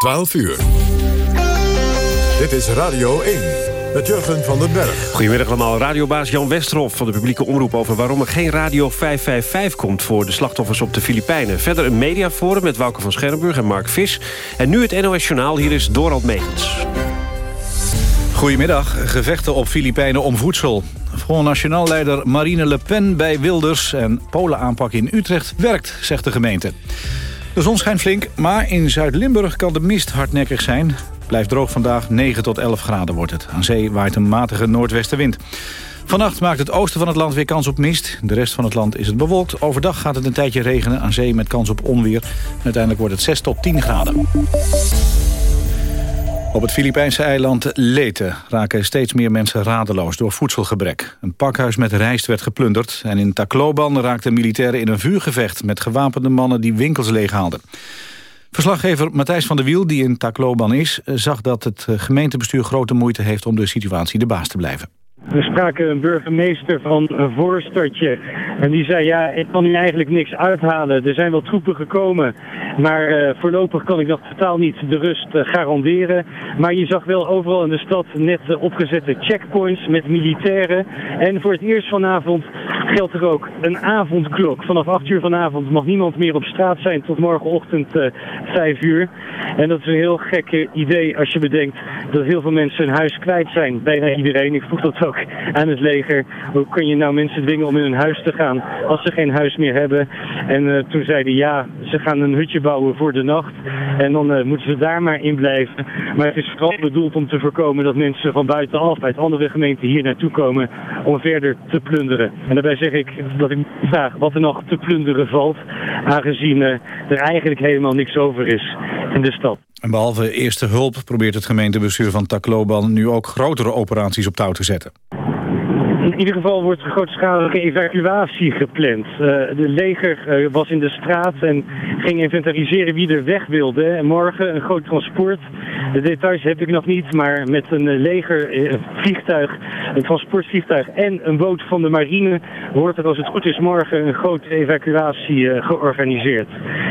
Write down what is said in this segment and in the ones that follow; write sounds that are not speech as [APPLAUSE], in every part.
12 uur. Dit is Radio 1 met Jurgen van den Berg. Goedemiddag allemaal. Radiobaas Jan Westerhof van de publieke omroep... over waarom er geen Radio 555 komt voor de slachtoffers op de Filipijnen. Verder een mediaforum met Wouke van Scherrenburg en Mark Vis. En nu het NOS Journaal. Hier is Dorald Megens. Goedemiddag. Gevechten op Filipijnen om voedsel. Front Nationaal-leider Marine Le Pen bij Wilders... en Polen-aanpak in Utrecht werkt, zegt de gemeente. De zon schijnt flink, maar in Zuid-Limburg kan de mist hardnekkig zijn. Blijft droog vandaag, 9 tot 11 graden wordt het. Aan zee waait een matige noordwestenwind. Vannacht maakt het oosten van het land weer kans op mist. De rest van het land is het bewolkt. Overdag gaat het een tijdje regenen aan zee met kans op onweer. Uiteindelijk wordt het 6 tot 10 graden. Op het Filipijnse eiland Leyte raken steeds meer mensen radeloos door voedselgebrek. Een pakhuis met rijst werd geplunderd en in Tacloban raakten militairen in een vuurgevecht met gewapende mannen die winkels leeghaalden. Verslaggever Matthijs van der Wiel, die in Tacloban is, zag dat het gemeentebestuur grote moeite heeft om de situatie de baas te blijven. We spraken een burgemeester van een voorstadje. En die zei, ja, ik kan hier eigenlijk niks uithalen. Er zijn wel troepen gekomen. Maar uh, voorlopig kan ik nog totaal niet de rust uh, garanderen. Maar je zag wel overal in de stad net uh, opgezette checkpoints met militairen. En voor het eerst vanavond geldt er ook een avondklok. Vanaf 8 uur vanavond mag niemand meer op straat zijn tot morgenochtend 5 uur. En dat is een heel gek idee als je bedenkt dat heel veel mensen hun huis kwijt zijn. Bijna iedereen. Ik vroeg dat ook aan het leger. Hoe kun je nou mensen dwingen om in hun huis te gaan als ze geen huis meer hebben? En uh, toen zeiden ja, ze gaan een hutje bouwen voor de nacht. En dan uh, moeten ze daar maar in blijven. Maar het is vooral bedoeld om te voorkomen dat mensen van buitenaf, uit andere gemeenten hier naartoe komen om verder te plunderen. En daarbij zeg ik dat ik vraag wat er nog te plunderen valt, aangezien uh, er eigenlijk helemaal niks over is in de stad. En behalve eerste hulp probeert het gemeentebestuur van Tacloban nu ook grotere operaties op touw te zetten. In ieder geval wordt een grootschalige evacuatie gepland. Uh, de leger uh, was in de straat en ging inventariseren wie er weg wilde. En morgen een groot transport. De details heb ik nog niet, maar met een leger een vliegtuig, een transportvliegtuig en een boot van de marine wordt er als het goed is morgen een grote evacuatie georganiseerd.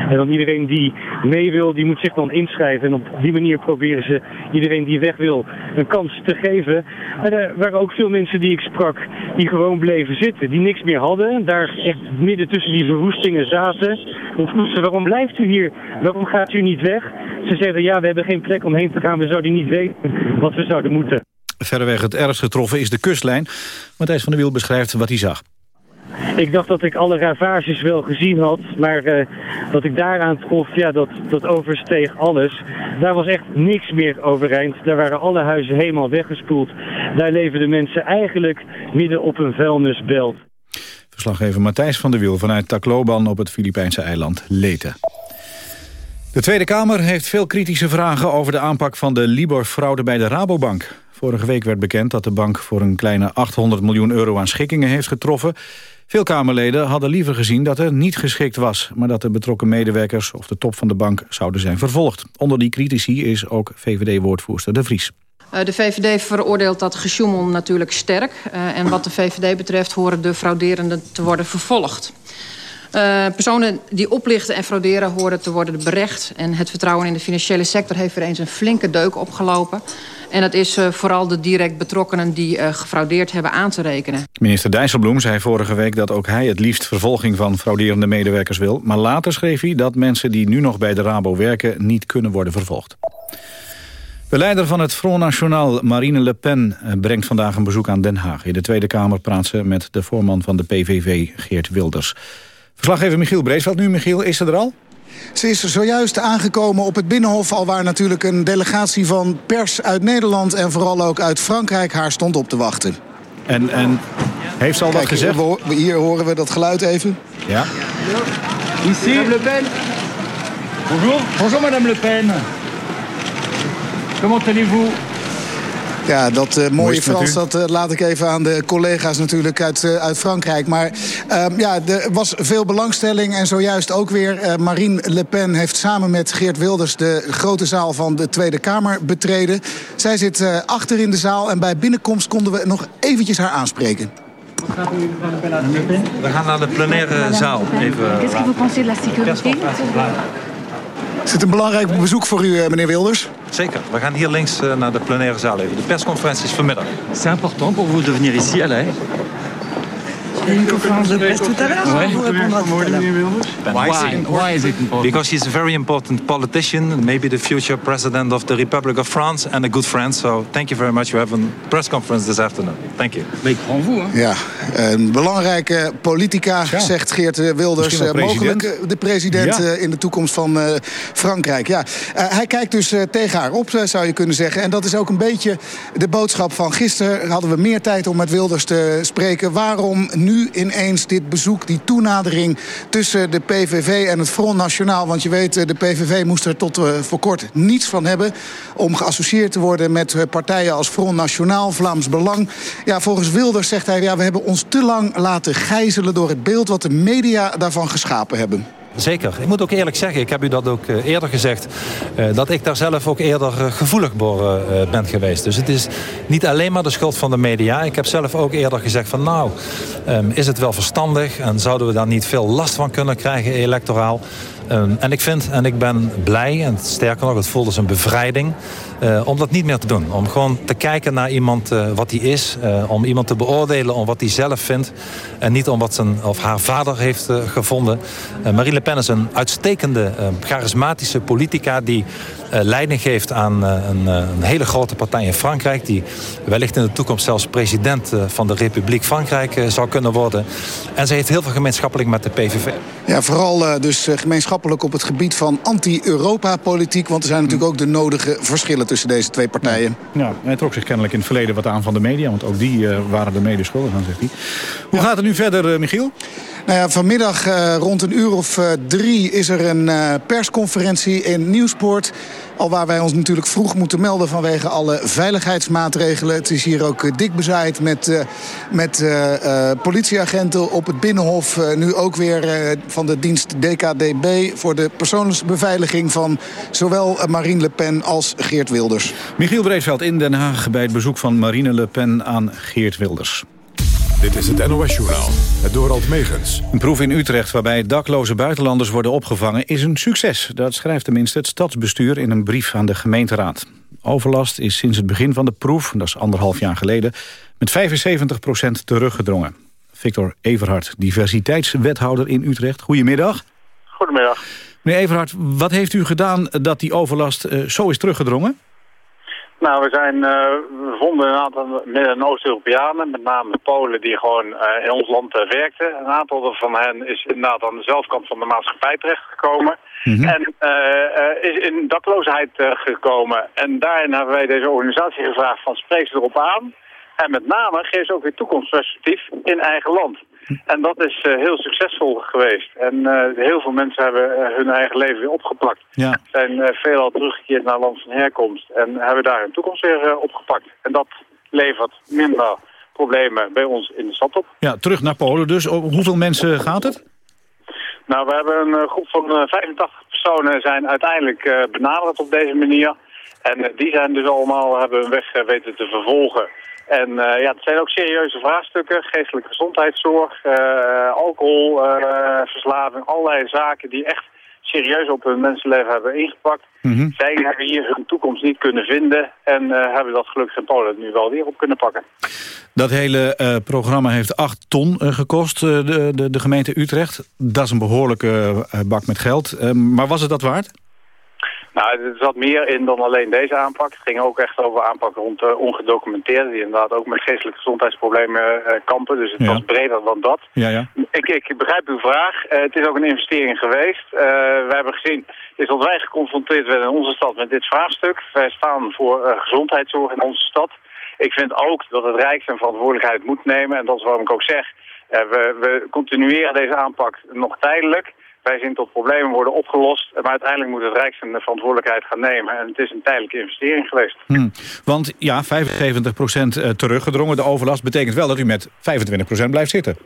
En dan iedereen die mee wil, die moet zich dan inschrijven. En op die manier proberen ze iedereen die weg wil een kans te geven. En er waren ook veel mensen die ik sprak die gewoon bleven zitten, die niks meer hadden. Daar echt midden tussen die verwoestingen zaten. Dan vroeg ze, waarom blijft u hier? Waarom gaat u niet weg? Ze zeiden, ja, we hebben geen plek om heen te gaan. We zouden niet weten wat we zouden moeten. Verreweg het ergst getroffen is de kustlijn. Matthijs van der Wiel beschrijft wat hij zag. Ik dacht dat ik alle ravages wel gezien had, maar uh, wat ik daaraan trof, ja, dat, dat oversteeg alles. Daar was echt niks meer overeind. Daar waren alle huizen helemaal weggespoeld. Daar leven de mensen eigenlijk midden op een vuilnisbelt. Verslaggever Matthijs van der Wiel vanuit Tacloban op het Filipijnse eiland Leyte. De Tweede Kamer heeft veel kritische vragen over de aanpak van de Libor-fraude bij de Rabobank. Vorige week werd bekend dat de bank voor een kleine 800 miljoen euro aan schikkingen heeft getroffen. Veel Kamerleden hadden liever gezien dat er niet geschikt was... maar dat de betrokken medewerkers of de top van de bank zouden zijn vervolgd. Onder die critici is ook VVD-woordvoerster De Vries. De VVD veroordeelt dat gesjoemel natuurlijk sterk. En wat de VVD betreft horen de frauderenden te worden vervolgd. Uh, personen die oplichten en frauderen horen te worden berecht. En het vertrouwen in de financiële sector heeft weer eens een flinke deuk opgelopen. En dat is uh, vooral de direct betrokkenen die uh, gefraudeerd hebben aan te rekenen. Minister Dijsselbloem zei vorige week dat ook hij het liefst vervolging van frauderende medewerkers wil. Maar later schreef hij dat mensen die nu nog bij de Rabo werken niet kunnen worden vervolgd. De leider van het Front National, Marine Le Pen, brengt vandaag een bezoek aan Den Haag. In de Tweede Kamer praat ze met de voorman van de PVV, Geert Wilders. Verslaggever Michiel Breesveld nu. Michiel, is ze er al? Ze is zojuist aangekomen op het Binnenhof... al waar natuurlijk een delegatie van pers uit Nederland... en vooral ook uit Frankrijk haar stond op te wachten. En, en heeft ze al Kijk, wat gezegd? Hier, hier horen we dat geluid even. Ja. Ici, Madame Le Pen. Bonjour. Bonjour, Madame Le Pen. Comment allez-vous? Ja, dat uh, Hoe mooie Frans u? dat uh, laat ik even aan de collega's natuurlijk uit, uh, uit Frankrijk. Maar ja, er was veel belangstelling en zojuist ook weer Marine Le Pen heeft samen met Geert Wilders de grote zaal van de Tweede Kamer betreden. Zij zit achter in de zaal en bij binnenkomst konden we nog eventjes haar aanspreken. We gaan naar de plenaire zaal. Even Qu'est-ce que vous pensez de la sécurité Is het een belangrijk bezoek voor u, meneer Wilders? Zeker. We gaan hier links naar de plenaire zaal even. De persconferentie is vanmiddag. C'est important pour vous de venir ici, Alain une conférence de presse tout à l'heure. Ouais. Vous répondra tout à l'heure. Why, why is it important? Because he's a very important politician, maybe the future president of the Republic of France and a good friend. So thank you very much. We have a press conference this afternoon. Thank you. Vous? Ja, een belangrijke politica, Ja. zegt Geert Wilders. Misschien wel Eh, mogelijk eh, de president Ja. eh, in de toekomst van eh, Frankrijk. Ja. Eh, hij kijkt dus eh, tegen haar op, eh, zou je kunnen zeggen. En dat is ook een beetje de boodschap van gisteren. Hadden we meer tijd om met Wilders te spreken. Waarom nu ineens dit bezoek, die toenadering... tussen de PVV en het Front Nationaal? Want je weet, eh, de PVV moest er tot eh, voor kort niets van hebben... om geassocieerd te worden met eh, partijen als Front Nationaal, Vlaams Belang. Ja, volgens Wilders zegt hij... Ja, we hebben ons te lang laten gijzelen door het beeld... wat de media daarvan geschapen hebben. Zeker. Ik moet ook eerlijk zeggen, ik heb u dat ook eh, eerder gezegd... eh, dat ik daar zelf ook eerder eh, gevoelig voor ben geweest. Dus het is niet alleen maar de schuld van de media. Ik heb zelf ook eerder gezegd van nou, ehm, is het wel verstandig... en zouden we daar niet veel last van kunnen krijgen electoraal... Ehm, en ik vind, en ik ben blij, en sterker nog, het voelt als een bevrijding... eh, om dat niet meer te doen. Om gewoon te kijken naar iemand eh, wat hij is. eh, om iemand te beoordelen om wat hij zelf vindt. En niet om wat zijn of haar vader heeft gevonden. Marine Le Pen is een uitstekende, charismatische politica... die leiding geeft aan een, een hele grote partij in Frankrijk... die wellicht in de toekomst zelfs president van de Republiek Frankrijk zou kunnen worden. En ze heeft heel veel gemeenschappelijk met de PVV. Ja, vooral dus eh, op het gebied van anti-Europa-politiek... want er zijn natuurlijk ook de nodige verschillen tussen deze twee partijen. Ja, hij trok zich kennelijk in het verleden wat aan van de media... want ook die eh, waren er mede schuldig aan, zegt hij. Hoe gaat het nu verder, eh, Michiel? Nou vanmiddag eh, rond een uur of eh, drie is er een eh, persconferentie in Nieuwsport. Al waar wij ons natuurlijk vroeg moeten melden vanwege alle veiligheidsmaatregelen. Het is hier ook dik bezaaid met, met politieagenten op het Binnenhof. Nu ook weer van de dienst DKDB voor de persoonsbeveiliging van zowel Marine Le Pen als Geert Wilders. Michiel Breedveld in Den Haag bij het bezoek van Marine Le Pen aan Geert Wilders. Dit is het NOS-journaal, het Dorald Megens. Een proef in Utrecht waarbij dakloze buitenlanders worden opgevangen is een succes. Dat schrijft tenminste het stadsbestuur in een brief aan de gemeenteraad. Overlast is sinds het begin van de proef, dat is anderhalf jaar geleden, met 75% teruggedrongen. Victor Everhard, diversiteitswethouder in Utrecht. Goedemiddag. Goedemiddag. Meneer Everhard, wat heeft u gedaan dat die overlast eh, zo is teruggedrongen? Nou, we, zijn, eh, we vonden een aantal Midden- en Oost-Europeanen, met name Polen, die gewoon eh, in ons land eh, werkten. Een aantal van hen is inderdaad aan de zelfkant van de maatschappij terechtgekomen. En eh, eh, is in dakloosheid gekomen. En daarin hebben wij deze organisatie gevraagd van spreek ze erop aan. En met name geef ze ook weer toekomstperspectief in eigen land. En dat is eh, heel succesvol geweest. En eh, heel veel mensen hebben eh, hun eigen leven weer opgeplakt. Ja. Zijn veelal teruggekeerd naar land van herkomst. En hebben daar hun toekomst weer opgepakt. En dat levert minder problemen bij ons in de stad op. Ja, terug naar Polen dus. Hoeveel mensen gaat het? Nou, we hebben een groep van eh, 85 personen zijn uiteindelijk benaderd op deze manier. En die zijn dus allemaal, hebben hun weg weten te vervolgen. En eh, ja, het zijn ook serieuze vraagstukken. Geestelijke gezondheidszorg, eh, alcoholverslaving, allerlei zaken die echt serieus op hun mensenleven hebben ingepakt. Zij hebben hier hun toekomst niet kunnen vinden en eh, hebben dat gelukkig in Polen nu wel weer op kunnen pakken. Dat hele eh, programma heeft 8 ton eh, gekost, eh, de, de, de gemeente Utrecht. Dat is een behoorlijke eh, bak met geld. Eh, maar was het dat waard? Nou, er zat meer in dan alleen deze aanpak. Het ging ook echt over aanpak rond uh, ongedocumenteerden... die inderdaad ook met geestelijke gezondheidsproblemen uh, kampen. Dus het Ja. was breder dan dat. Ja, ja. Ik, ik begrijp uw vraag. Eh, het is ook een investering geweest. Eh, we hebben gezien, is dat wij geconfronteerd werden in onze stad met dit vraagstuk. Wij staan voor eh, gezondheidszorg in onze stad. Ik vind ook dat het Rijk zijn verantwoordelijkheid moet nemen. En dat is waarom ik ook zeg, eh, we, we continueren deze aanpak nog tijdelijk. Wij zien tot problemen worden opgelost. Maar uiteindelijk moet het Rijk zijn verantwoordelijkheid gaan nemen. En het is een tijdelijke investering geweest. Hm. Want ja, 75% eh, teruggedrongen. De overlast betekent wel dat u met 25% blijft zitten.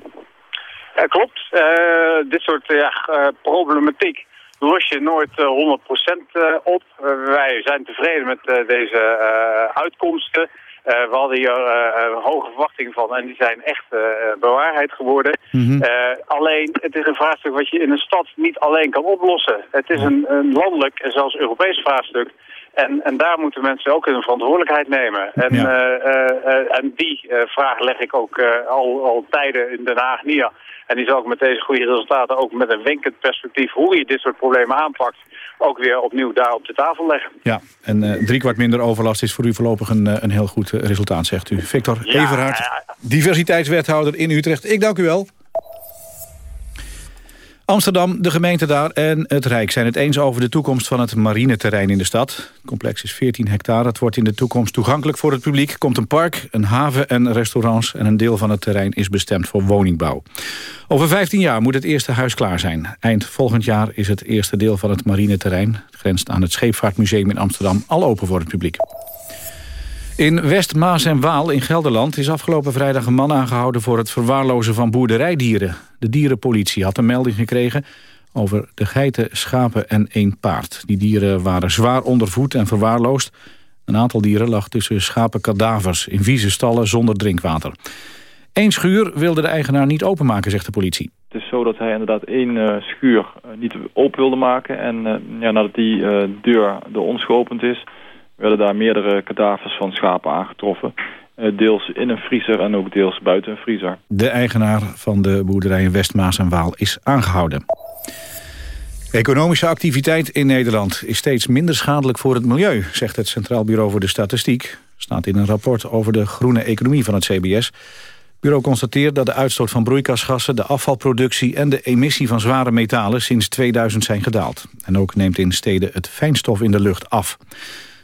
Ja, klopt. Eh, dit soort ja, eh, problematiek los je nooit eh, 100% eh, op. Eh, wij zijn tevreden met eh, deze eh, uitkomsten. We hadden hier hoge verwachtingen van en die zijn echt bewaarheid geworden. Mhm. alleen, het is een vraagstuk wat je in een stad niet alleen kan oplossen. Het is een, een landelijk en zelfs Europees vraagstuk. En, en daar moeten mensen ook hun verantwoordelijkheid nemen. En, ja. en die vraag leg ik ook al, al tijden in Den Haag neer. En die zal ik met deze goede resultaten ook met een winkend perspectief... hoe je dit soort problemen aanpakt, ook weer opnieuw daar op de tafel leggen. Ja, en uh, drie kwart minder overlast is voor u voorlopig een, een heel goed resultaat, zegt u. Victor ja, Everhard, diversiteitswethouder in Utrecht. Ik dank u wel. Amsterdam, de gemeente daar en het Rijk zijn het eens over de toekomst van het marineterrein in de stad. Het complex is 14 hectare. Het wordt in de toekomst toegankelijk voor het publiek. Komt een park, een haven en restaurants en een deel van het terrein is bestemd voor woningbouw. Over 15 jaar moet het eerste huis klaar zijn. Eind volgend jaar is het eerste deel van het marineterrein, het grenst aan het Scheepvaartmuseum in Amsterdam, al open voor het publiek. In West Maas en Waal in Gelderland is afgelopen vrijdag een man aangehouden voor het verwaarlozen van boerderijdieren. De dierenpolitie had een melding gekregen over de geiten, schapen en één paard. Die dieren waren zwaar ondervoed en verwaarloosd. Een aantal dieren lag tussen schapenkadavers in vieze stallen zonder drinkwater. Eén schuur wilde de eigenaar niet openmaken, zegt de politie. Het is zo dat hij inderdaad één uh, schuur uh, niet open wilde maken. En uh, ja, nadat die deur door ons geopend is werden daar meerdere kadavers van schapen aangetroffen. Eh, deels in een vriezer en ook deels buiten een vriezer. De eigenaar van de boerderij in Westmaas en Waal is aangehouden. Economische activiteit in Nederland is steeds minder schadelijk voor het milieu, zegt het Centraal Bureau voor de Statistiek. Staat in een rapport over de groene economie van het CBS. Het bureau constateert dat de uitstoot van broeikasgassen, de afvalproductie en de emissie van zware metalen sinds 2000 zijn gedaald. En ook neemt in steden het fijnstof in de lucht af.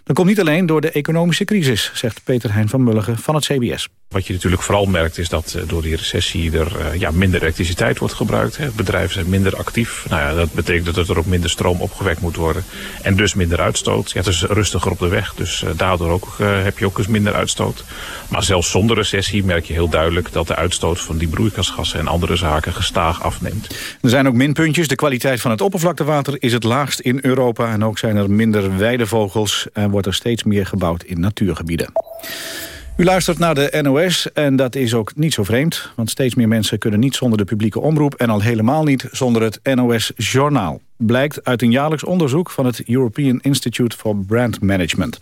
Dat komt niet alleen door de economische crisis, zegt Peter Hein van Mulligen van het CBS. Wat je natuurlijk vooral merkt is dat eh, door die recessie er eh, ja, minder elektriciteit wordt gebruikt. Hè. Bedrijven zijn minder actief. Nou ja, dat betekent dat er ook minder stroom opgewekt moet worden. En dus minder uitstoot. Ja, het is rustiger op de weg, dus uh, daardoor ook, heb je ook eens minder uitstoot. Maar zelfs zonder recessie merk je heel duidelijk dat de uitstoot van die broeikasgassen en andere zaken gestaag afneemt. Er zijn ook minpuntjes. De kwaliteit van het oppervlaktewater is het laagst in Europa. En ook zijn er minder weidevogels en wordt er steeds meer gebouwd in natuurgebieden. U luistert naar de NOS en dat is ook niet zo vreemd... want steeds meer mensen kunnen niet zonder de publieke omroep... en al helemaal niet zonder het NOS-journaal. Blijkt uit een jaarlijks onderzoek van het European Institute for Brand Management. 68%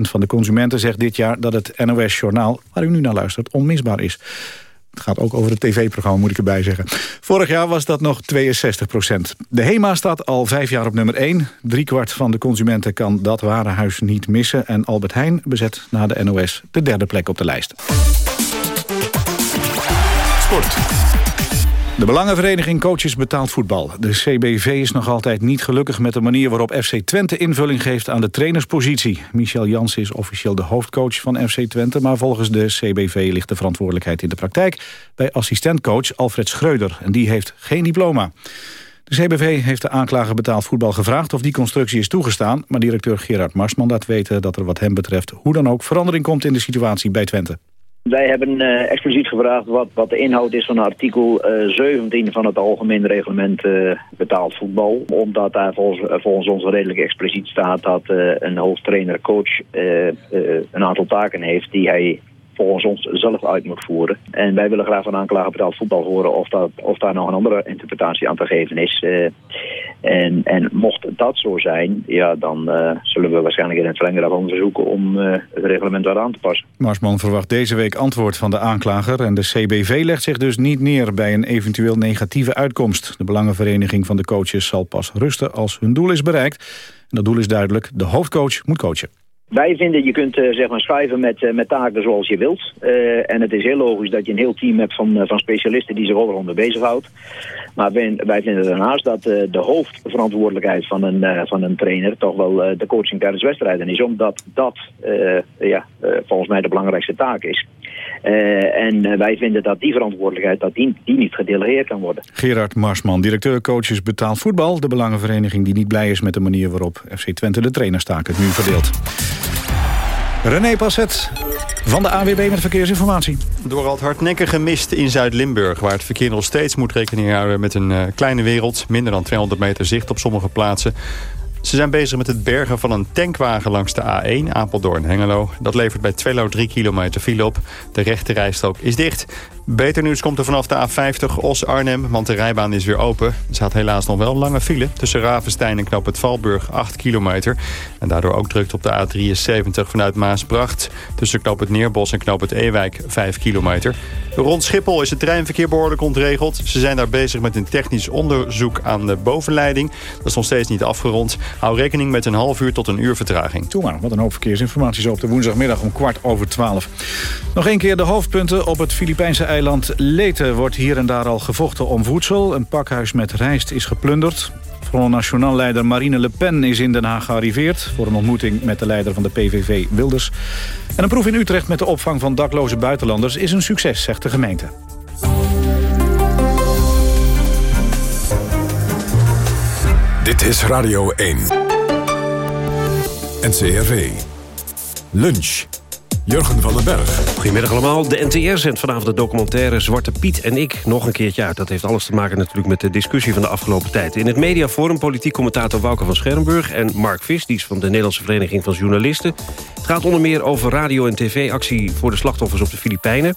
van de consumenten zegt dit jaar dat het NOS-journaal... waar u nu naar luistert, onmisbaar is. Het gaat ook over het tv-programma, moet ik erbij zeggen. Vorig jaar was dat nog 62 procent. De HEMA staat al vijf jaar op nummer 1. Driekwart van de consumenten kan dat warenhuis niet missen. En Albert Heijn bezet na de NOS de derde plek op de lijst. Sport. De Belangenvereniging Coaches Betaald Voetbal. De CBV is nog altijd niet gelukkig met de manier waarop FC Twente invulling geeft aan de trainerspositie. Michel Jans is officieel de hoofdcoach van FC Twente, maar volgens de CBV ligt de verantwoordelijkheid in de praktijk bij assistentcoach Alfred Schreuder. En die heeft geen diploma. De CBV heeft de aanklager betaald voetbal gevraagd of die constructie is toegestaan, maar directeur Gerard Marsman laat weten dat er wat hem betreft hoe dan ook verandering komt in de situatie bij Twente. Wij hebben uh, expliciet gevraagd wat, wat de inhoud is van artikel uh, eh, 17 van het Algemeen Reglement uh, Betaald Voetbal. Omdat daar volgens, volgens ons redelijk expliciet staat dat een hoofdtrainer-coach een aantal taken heeft die hij volgens ons zelf uit moet voeren. En wij willen graag van aanklager betaald voetbal horen of, dat, of daar nog een andere interpretatie aan te geven is. Uh, en, en mocht dat zo zijn, ja, dan uh, zullen we waarschijnlijk in het verlengde daarvan verzoeken om uh, het reglement weer aan te passen. Marsman verwacht deze week antwoord van de aanklager en de CBV legt zich dus niet neer bij een eventueel negatieve uitkomst. De Belangenvereniging van de coaches zal pas rusten als hun doel is bereikt. En dat doel is duidelijk, de hoofdcoach moet coachen. Wij vinden, je kunt uh, zeg maar schuiven met, uh, met taken zoals je wilt. Uh, en het is heel logisch dat je een heel team hebt van, van specialisten die zich mee bezighoudt. Maar wij, wij vinden daarnaast dat de hoofdverantwoordelijkheid van een, van een trainer toch wel de coaching tijdens wedstrijden is. Omdat dat ja, volgens mij de belangrijkste taak is. En wij vinden dat die verantwoordelijkheid dat die, die niet gedelegeerd kan worden. Gerard Marsman, directeur coaches betaald voetbal. De belangenvereniging die niet blij is met de manier waarop FC Twente de trainerstaken nu verdeelt. René Passet van de AWB met verkeersinformatie. Door al het hardnekkige mist in Zuid-Limburg... waar het verkeer nog steeds moet rekening houden met een uh, kleine wereld... minder dan 200 meter zicht op sommige plaatsen... Ze zijn bezig met het bergen van een tankwagen langs de A1 Apeldoorn-Hengelo. Dat levert bij Twello 3 kilometer file op. De rechte rijstrook is dicht. Beter nieuws komt er vanaf de A50 Os-Arnhem, want de rijbaan is weer open. Er staat helaas nog wel een lange file tussen Ravenstein en Knoop het Valburg, 8 kilometer. En daardoor ook drukt op de A73 vanuit Maasbracht. Tussen Knoop het Neerbos en Knoop het Ewijk, 5 kilometer. Rond Schiphol is het treinverkeer behoorlijk ontregeld. Ze zijn daar bezig met een technisch onderzoek aan de bovenleiding. Dat is nog steeds niet afgerond. Hou rekening met een half uur tot een uur vertraging. Toe maar, wat een hoop verkeersinformatie zo op de woensdagmiddag om kwart over twaalf. Nog één keer de hoofdpunten op het Filipijnse eiland Leyte... wordt hier en daar al gevochten om voedsel. Een pakhuis met rijst is geplunderd. Front National-leider Marine Le Pen is in Den Haag gearriveerd... voor een ontmoeting met de leider van de PVV Wilders. En een proef in Utrecht met de opvang van dakloze buitenlanders... is een succes, zegt de gemeente. Dit is Radio 1. NCRV. Lunch. Jurgen van den Berg. Goedemiddag allemaal. De NTR zendt vanavond de documentaire Zwarte Piet en ik nog een keertje uit. Dat heeft alles te maken natuurlijk met de discussie van de afgelopen tijd. In het mediaforum politiek commentator Wouke van Schermburg... en Mark Vis, die is van de Nederlandse Vereniging van Journalisten. Het gaat onder meer over radio- en tv-actie voor de slachtoffers op de Filipijnen.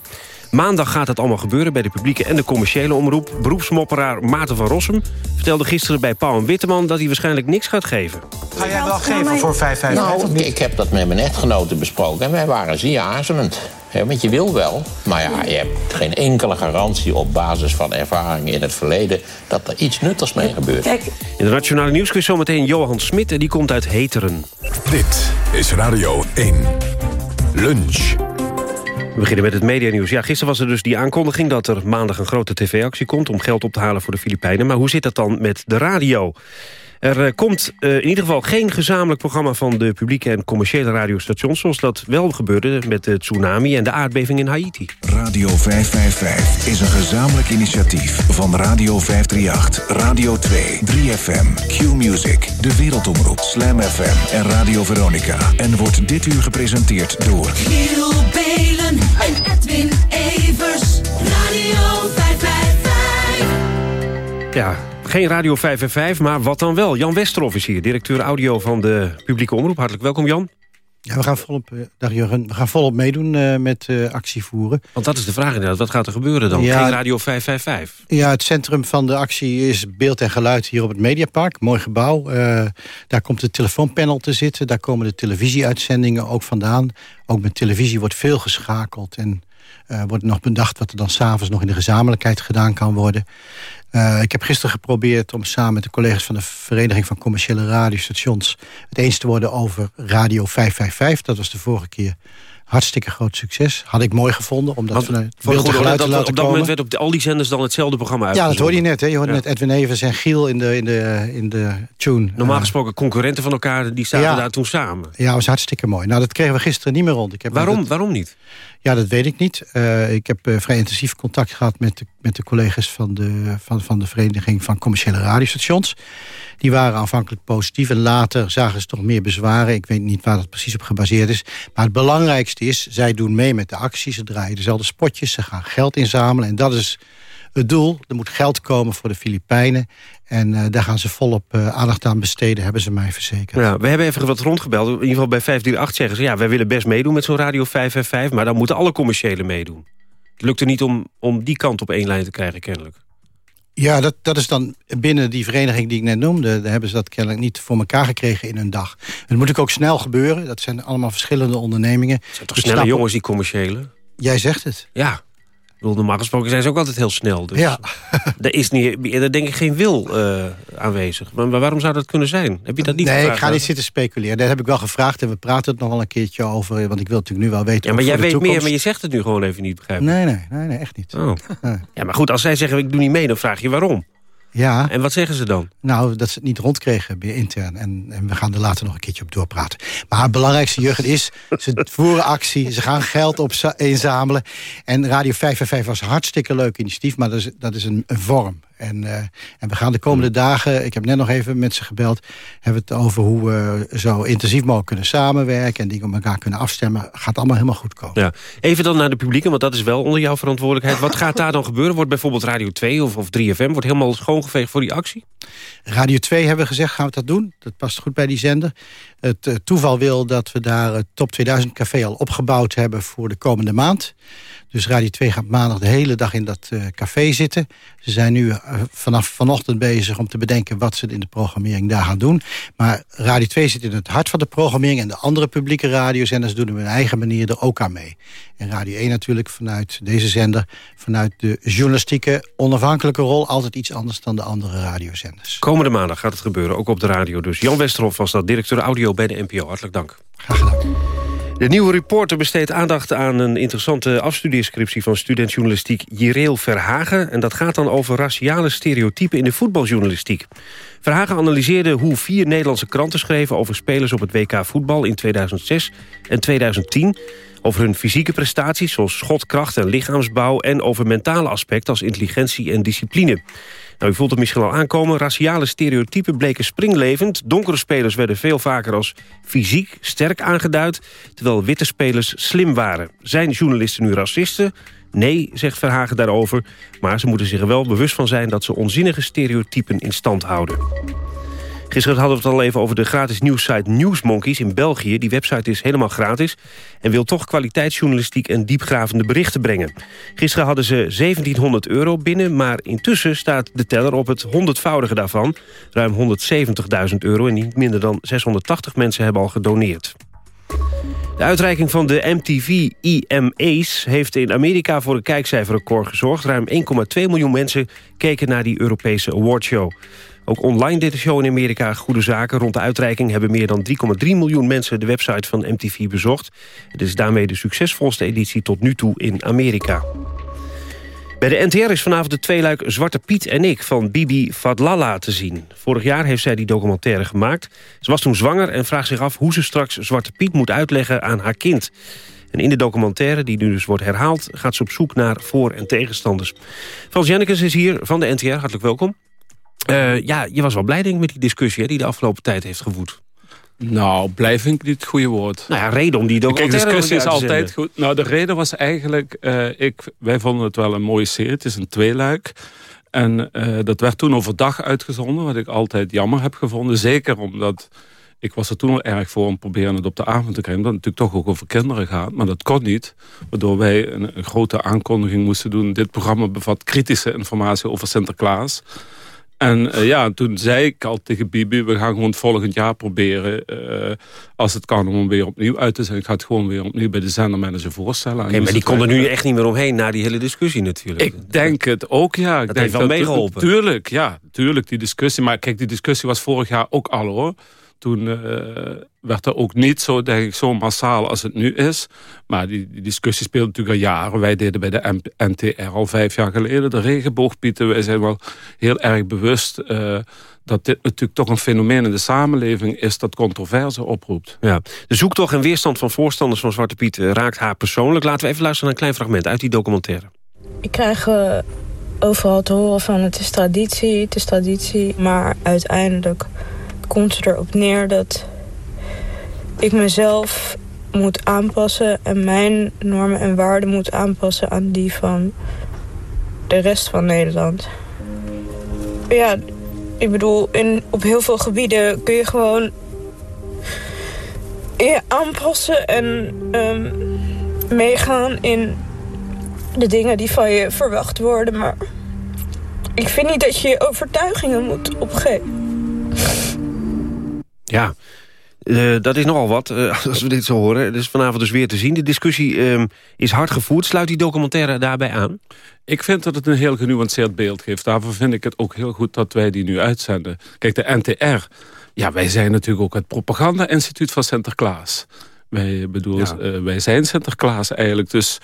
Maandag gaat het allemaal gebeuren bij de publieke en de commerciële omroep. Beroepsmopperaar Maarten van Rossum vertelde gisteren bij Pauw en Witteman... dat hij waarschijnlijk niks gaat geven. Ga jij wel geven voor 555? Nou, ik heb dat met mijn echtgenoten besproken en wij waren zeer aarzelend. Ja, want je wil wel, maar ja, je hebt geen enkele garantie op basis van ervaringen in het verleden dat er iets nuttigs mee gebeurt. In de Nationale Nieuwsquiz zometeen Johan Smit en die komt uit Heteren. Dit is Radio 1. Lunch. We beginnen met het medianieuws. Ja, gisteren was er dus die aankondiging dat er maandag een grote tv-actie komt... om geld op te halen voor de Filipijnen. Maar hoe zit dat dan met de radio? Er uh, komt uh, in ieder geval geen gezamenlijk programma van de publieke en commerciële radiostations... zoals dat wel gebeurde met de tsunami en de aardbeving in Haiti. Radio 555 is een gezamenlijk initiatief van Radio 538, Radio 2, 3FM, Q-Music, De Wereldomroep, Slam FM en Radio Veronica. En wordt dit uur gepresenteerd door... Giel Belen en Edwin Evers, Radio 555. Ja, geen Radio 555, maar wat dan wel? Jan Westerhof is hier, directeur audio van de publieke omroep. Hartelijk welkom, Jan. Ja, we gaan volop, uh, dag Jurgen, we gaan volop meedoen uh, met uh, actie voeren. Want dat is de vraag inderdaad, wat gaat er gebeuren dan? Ja, Geen Radio 555? Ja, het centrum van de actie is beeld en geluid hier op het Mediapark. Mooi gebouw. daar komt het telefoonpanel te zitten. Daar komen de televisieuitzendingen ook vandaan. Ook met televisie wordt veel geschakeld en wordt nog bedacht wat er dan s'avonds nog in de gezamenlijkheid gedaan kan worden. Uh, ik heb gisteren geprobeerd om samen met de collega's van de Vereniging van Commerciële Radiostations het eens te worden over Radio 555. Dat was de vorige keer hartstikke groot succes. Had ik mooi gevonden om dat vanuit beeld en geluid te laten Op dat moment werd op de, al die zenders dan hetzelfde programma uitgezonden. Ja, dat hoorde je net. Hè? Je hoorde ja. net Edwin Evers en Giel in de, in de, in de tune. Normaal gesproken concurrenten van elkaar, die zaten ja. daar toen samen. Ja, dat was hartstikke mooi. Nou, dat kregen we gisteren niet meer rond. Ik heb waarom, dat... waarom niet? Ja, dat weet ik niet. Uh, ik heb uh, vrij intensief contact gehad met de, met de collega's van de, van, van de Vereniging van Commerciële Radiostations. Die waren aanvankelijk positief en later zagen ze toch meer bezwaren. Ik weet niet waar dat precies op gebaseerd is. Maar het belangrijkste is, zij doen mee met de acties. Ze draaien dezelfde spotjes, ze gaan geld inzamelen. En dat is het doel. Er moet geld komen voor de Filipijnen. En uh, daar gaan ze volop uh, aandacht aan besteden, hebben ze mij verzekerd. Ja, we hebben even wat rondgebeld. In ieder geval bij 538 zeggen ze... ja, wij willen best meedoen met zo'n Radio 555... maar dan moeten alle commerciële meedoen. Het lukt er niet om, om die kant op één lijn te krijgen, kennelijk. Ja, dat, dat is dan binnen die vereniging die ik net noemde... daar hebben ze dat kennelijk niet voor elkaar gekregen in een dag. Het moet ook snel gebeuren. Dat zijn allemaal verschillende ondernemingen. Het zijn toch snelle jongens, die commerciële? Jij zegt het. Ja. Bedoel, normaal gesproken zijn ze ook altijd heel snel. Dus ja. [LAUGHS] er is niet, er denk ik geen wil uh, aanwezig. Maar, maar, waarom zou dat kunnen zijn? Heb je dat niet Nee, gevraagd? ik ga niet zitten speculeren. Daar heb ik wel gevraagd en we praten het nog wel een keertje over. Want ik wil natuurlijk nu wel weten Ja, maar jij weet toekomst. meer, maar je zegt het nu gewoon even niet, begrijp Nee, nee, nee, nee echt niet. Oh. Nee. Ja, maar goed, als zij zeggen ik doe niet mee, dan vraag je waarom. Ja. En wat zeggen ze dan? Nou, dat ze het niet rondkregen bij intern. En, en we gaan er later nog een keertje op doorpraten. Maar het belangrijkste, Jurgen, is... ze voeren actie, ze gaan geld op inzamelen. En Radio 555 was een hartstikke leuk initiatief... maar dat is, dat is een, een vorm. En, uh, en we gaan de komende dagen, ik heb net nog even met ze gebeld... hebben we het over hoe we zo intensief mogelijk kunnen samenwerken... en dingen op elkaar kunnen afstemmen. Gaat allemaal helemaal goed komen. Ja. Even dan naar de publieke, want dat is wel onder jouw verantwoordelijkheid. Wat gaat daar dan gebeuren? Wordt bijvoorbeeld Radio 2 of, of 3FM wordt helemaal schoongeveegd voor die actie? Radio 2 hebben we gezegd, gaan we dat doen. Dat past goed bij die zender. Het uh, toeval wil dat we daar het Top 2000 Café al opgebouwd hebben voor de komende maand. Dus Radio 2 gaat maandag de hele dag in dat uh, café zitten. Ze zijn nu uh, vanaf vanochtend bezig om te bedenken wat ze in de programmering daar gaan doen. Maar Radio 2 zit in het hart van de programmering... en de andere publieke radiozenders doen op hun eigen manier er ook aan mee. En Radio 1 natuurlijk vanuit deze zender... vanuit de journalistieke onafhankelijke rol... altijd iets anders dan de andere radiozenders. Komende maandag gaat het gebeuren, ook op de radio. Dus Jan Westerhof was dat, directeur audio bij de NPO. Hartelijk dank. Graag gedaan. De nieuwe reporter besteedt aandacht aan een interessante afstudeerscriptie... van studentjournalistiek Jireel Verhagen. En dat gaat dan over raciale stereotypen in de voetbaljournalistiek. Verhagen analyseerde hoe vier Nederlandse kranten schreven... over spelers op het WK voetbal in 2006 en 2010 over hun fysieke prestaties zoals schotkracht en lichaamsbouw... en over mentale aspecten als intelligentie en discipline. Nou, u voelt het misschien al aankomen. Raciale stereotypen bleken springlevend. Donkere spelers werden veel vaker als fysiek sterk aangeduid... terwijl witte spelers slim waren. Zijn journalisten nu racisten? Nee, zegt Verhagen daarover. Maar ze moeten zich er wel bewust van zijn... dat ze onzinnige stereotypen in stand houden. Gisteren hadden we het al even over de gratis nieuwssite Newsmonkeys in België. Die website is helemaal gratis en wil toch kwaliteitsjournalistiek en diepgravende berichten brengen. Gisteren hadden ze 1700 euro binnen, maar intussen staat de teller op het honderdvoudige daarvan. Ruim 170.000 euro en niet minder dan 680 mensen hebben al gedoneerd. De uitreiking van de MTV EMA's heeft in Amerika voor een kijkcijferrecord gezorgd. Ruim 1,2 miljoen mensen keken naar die Europese awardshow. Ook online deed de show in Amerika goede zaken. Rond de uitreiking hebben meer dan 3,3 miljoen mensen de website van MTV bezocht. Het is daarmee de succesvolste editie tot nu toe in Amerika. Bij de NTR is vanavond de tweeluik Zwarte Piet en ik van Bibi Fadlala te zien. Vorig jaar heeft zij die documentaire gemaakt. Ze was toen zwanger en vraagt zich af hoe ze straks Zwarte Piet moet uitleggen aan haar kind. En in de documentaire, die nu dus wordt herhaald... gaat ze op zoek naar voor- en tegenstanders. Frans Jennekes is hier van de NTR. Hartelijk welkom. Uh, ja, je was wel blij denk ik met die discussie hè, die de afgelopen tijd heeft gevoed. Nou, blij vind ik niet het goede woord. Nou ja, reden om die documentaire Kijk, discussie is altijd goed. Nou, de reden was eigenlijk... Uh, ik, wij vonden het wel een mooie serie. Het is een tweeluik. En uh, dat werd toen overdag uitgezonden. Wat ik altijd jammer heb gevonden. Zeker omdat... Ik was er toen al erg voor om proberen het op de avond te krijgen. Dat het natuurlijk toch ook over kinderen gaat. Maar dat kon niet. Waardoor wij een, een grote aankondiging moesten doen. Dit programma bevat kritische informatie over Sinterklaas. En uh, ja, toen zei ik al tegen Bibi, we gaan gewoon volgend jaar proberen, uh, als het kan, om hem weer opnieuw uit te zetten. Ik ga het gewoon weer opnieuw bij de zendermanager voorstellen. Okay, maar die kon er nu echt niet meer omheen na die hele discussie natuurlijk. Ik denk het ook, ja. Ik dat denk heeft wel meegeholpen. Tuurlijk, ja, tuurlijk, die discussie. Maar kijk, die discussie was vorig jaar ook al hoor. Toen uh, werd er ook niet zo, denk ik, zo massaal als het nu is. Maar die, die discussie speelt natuurlijk al jaren. Wij deden bij de NTR al vijf jaar geleden de regenboogpieten. Wij zijn wel heel erg bewust... Uh, dat dit natuurlijk toch een fenomeen in de samenleving is... dat controverse oproept. Ja. De zoektocht en weerstand van voorstanders van Zwarte Piet... Uh, raakt haar persoonlijk. Laten we even luisteren naar een klein fragment uit die documentaire. Ik krijg uh, overal te horen van het is traditie, het is traditie. Maar uiteindelijk komt erop neer dat ik mezelf moet aanpassen... en mijn normen en waarden moet aanpassen aan die van de rest van Nederland. Ja, ik bedoel, in, op heel veel gebieden kun je gewoon je aanpassen en um, meegaan in de dingen die van je verwacht worden. Maar ik vind niet dat je je overtuigingen moet opgeven. Ja, uh, dat is nogal wat, uh, [LAUGHS] als we dit zo horen. Het is vanavond dus weer te zien. De discussie uh, is hard gevoerd. Sluit die documentaire daarbij aan? Ik vind dat het een heel genuanceerd beeld geeft. Daarvoor vind ik het ook heel goed dat wij die nu uitzenden. Kijk, de NTR, ja, wij zijn natuurlijk ook het propaganda-instituut van Sinterklaas. Wij, bedoel, ja. wij zijn Sinterklaas eigenlijk. Dus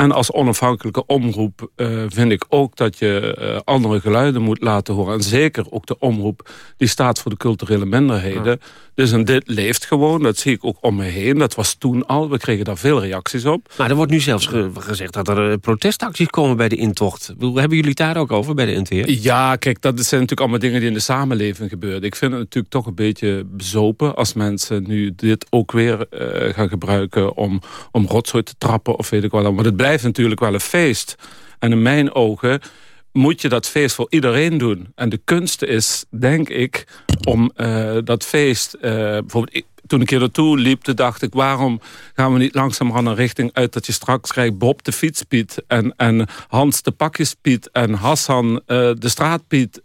En als onafhankelijke omroep uh, vind ik ook dat je uh, andere geluiden moet laten horen. En zeker ook de omroep die staat voor de culturele minderheden. Dus en dit leeft gewoon, dat zie ik ook om me heen. Dat was toen al, we kregen daar veel reacties op. Maar er wordt nu zelfs ge gezegd dat er protestacties komen bij de intocht. Hebben jullie het daar ook over bij de NTR? Ja, kijk, dat zijn natuurlijk allemaal dingen die in de samenleving gebeuren. Ik vind het natuurlijk toch een beetje bezopen als mensen nu dit ook weer uh, gaan gebruiken om, om rotzooi te trappen of weet ik wat. Maar het blijft natuurlijk wel een feest. En in mijn ogen moet je dat feest voor iedereen doen. En de kunst is, denk ik, om uh, dat feest... Uh, bijvoorbeeld, toen ik hier naartoe liep, dacht ik... waarom gaan we niet langzamerhand een richting uit... dat je straks krijgt Bob de fietspiet... en, en Hans de pakjespiet en Hassan uh, de straatpiet...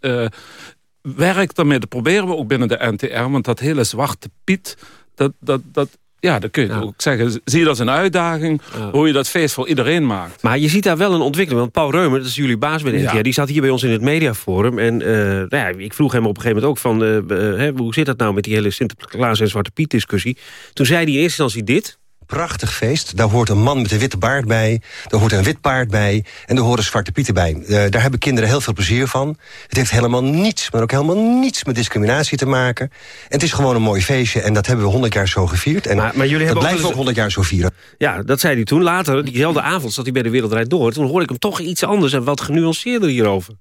werk daarmee, dat proberen we ook binnen de NTR... want dat hele zwarte piet... dat, dat, dat ja, dat kun je ook zeggen. Zie je dat als een uitdaging, hoe je dat feest voor iedereen maakt. Maar je ziet daar wel een ontwikkeling. Want Paul Reumer, dat is jullie baas bij de die zat hier bij ons in het mediaforum. En uh, nou ja, ik vroeg hem op een gegeven moment ook van... Uh, uh, hoe zit dat nou met die hele Sinterklaas en Zwarte Piet discussie? Toen zei hij in eerste instantie dit prachtig feest. Daar hoort een man met een witte baard bij. Daar hoort een wit paard bij. En daar horen zwarte pieten bij. Uh, daar hebben kinderen heel veel plezier van. Het heeft helemaal niets, maar ook helemaal niets met discriminatie te maken. En het is gewoon een mooi feestje. En dat hebben we honderd jaar zo gevierd. En maar, maar jullie dat blijven ook honderd jaar zo vieren. Ja, dat zei hij toen. Later, diezelfde avond zat hij bij de Wereldrijd Door. Toen hoorde ik hem toch iets anders en wat genuanceerder hierover.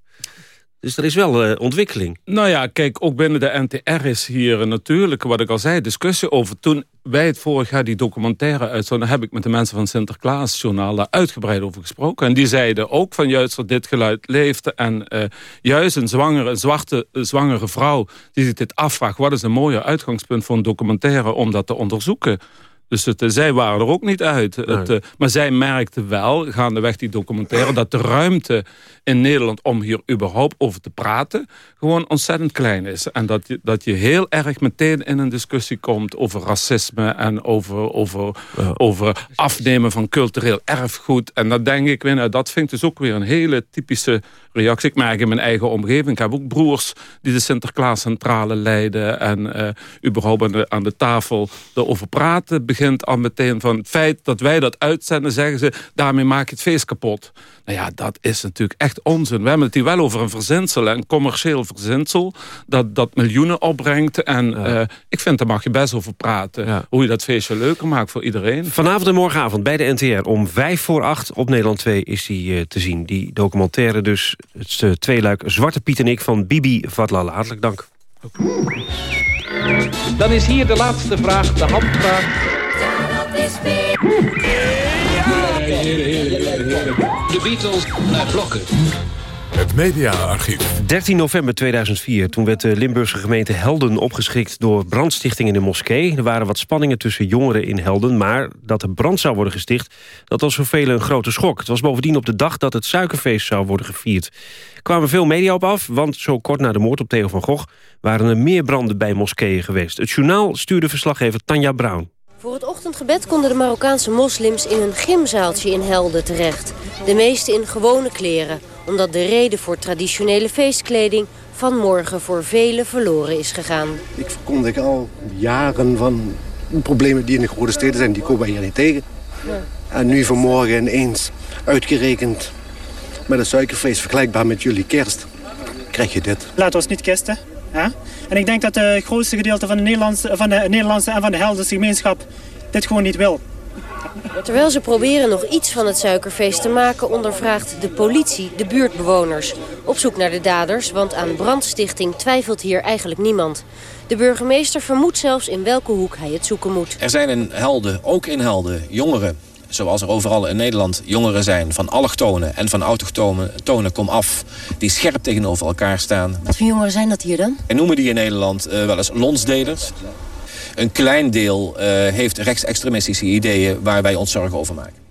Dus er is wel uh, ontwikkeling. Nou ja, kijk, ook binnen de NTR is hier natuurlijk, wat ik al zei, discussie over. Toen wij het vorig jaar die documentaire uitzonden... heb ik met de mensen van Sinterklaas Journaal daar uitgebreid over gesproken. En die zeiden ook van juist dat dit geluid leefde. En uh, juist een zwangere, zwarte, zwangere vrouw die zich dit afvraagt... wat is een mooier uitgangspunt voor een documentaire om dat te onderzoeken... Dus het, zij waren er ook niet uit. Het, uh, maar zij merkten wel, gaandeweg die documentaire... dat de ruimte in Nederland om hier überhaupt over te praten... gewoon ontzettend klein is. En dat je, dat je heel erg meteen in een discussie komt... over racisme en over, over, over afnemen van cultureel erfgoed. En dat denk ik, nou, dat vind ik dus ook weer een hele typische reactie. Ik merk in mijn eigen omgeving. Ik heb ook broers die de Sinterklaascentrale leiden... en uh, überhaupt aan de, aan de tafel erover praten begint al meteen van het feit dat wij dat uitzenden, zeggen ze, daarmee maak je het feest kapot. Nou ja, dat is natuurlijk echt onzin. We hebben het hier wel over een verzinsel, een commercieel verzinsel, dat, dat miljoenen opbrengt. En uh, ik vind, daar mag je best over praten. Hoe je dat feestje leuker maakt voor iedereen. Vanavond en morgenavond bij de NTR om vijf voor acht op Nederland 2 is die uh, te zien. Die documentaire dus, het uh, tweeluik Zwarte Piet en ik van Bibi Vatlala. Hartelijk dank. Dan is hier de laatste vraag, de handvraag. De Beatles naar blokken. Het mediaarchief. 13 november 2004. Toen werd de Limburgse gemeente Helden opgeschrikt door brandstichting in de moskee. Er waren wat spanningen tussen jongeren in Helden. Maar dat er brand zou worden gesticht, dat was voor velen een grote schok. Het was bovendien op de dag dat het suikerfeest zou worden gevierd. Er kwamen veel media op af, want zo kort na de moord op Theo van Gogh... waren er meer branden bij moskeeën geweest. Het journaal stuurde verslaggever Tanja Brown. Voor het ochtendgebed konden de Marokkaanse moslims in een gymzaaltje in Helden terecht. De meeste in gewone kleren, omdat de reden voor traditionele feestkleding vanmorgen voor velen verloren is gegaan. Ik verkondig al jaren van problemen die in de grote steden zijn, die komen wij hier niet tegen. Ja. En nu vanmorgen ineens uitgerekend met een suikerfeest vergelijkbaar met jullie kerst, krijg je dit. Laten we ons niet kisten. Hè? En ik denk dat het grootste gedeelte van de, Nederlandse, van de Nederlandse en van de Helderse gemeenschap dit gewoon niet wil. Terwijl ze proberen nog iets van het suikerfeest te maken... ondervraagt de politie de buurtbewoners. Op zoek naar de daders, want aan brandstichting twijfelt hier eigenlijk niemand. De burgemeester vermoedt zelfs in welke hoek hij het zoeken moet. Er zijn in Helden, ook in Helden, jongeren zoals er overal in Nederland jongeren zijn... van allochtonen en van autochtonen kom af... die scherp tegenover elkaar staan. Wat voor jongeren zijn dat hier dan? En noemen die in Nederland uh, wel eens lonsdelers. Een klein deel uh, heeft rechtsextremistische ideeën... waar wij ons zorgen over maken.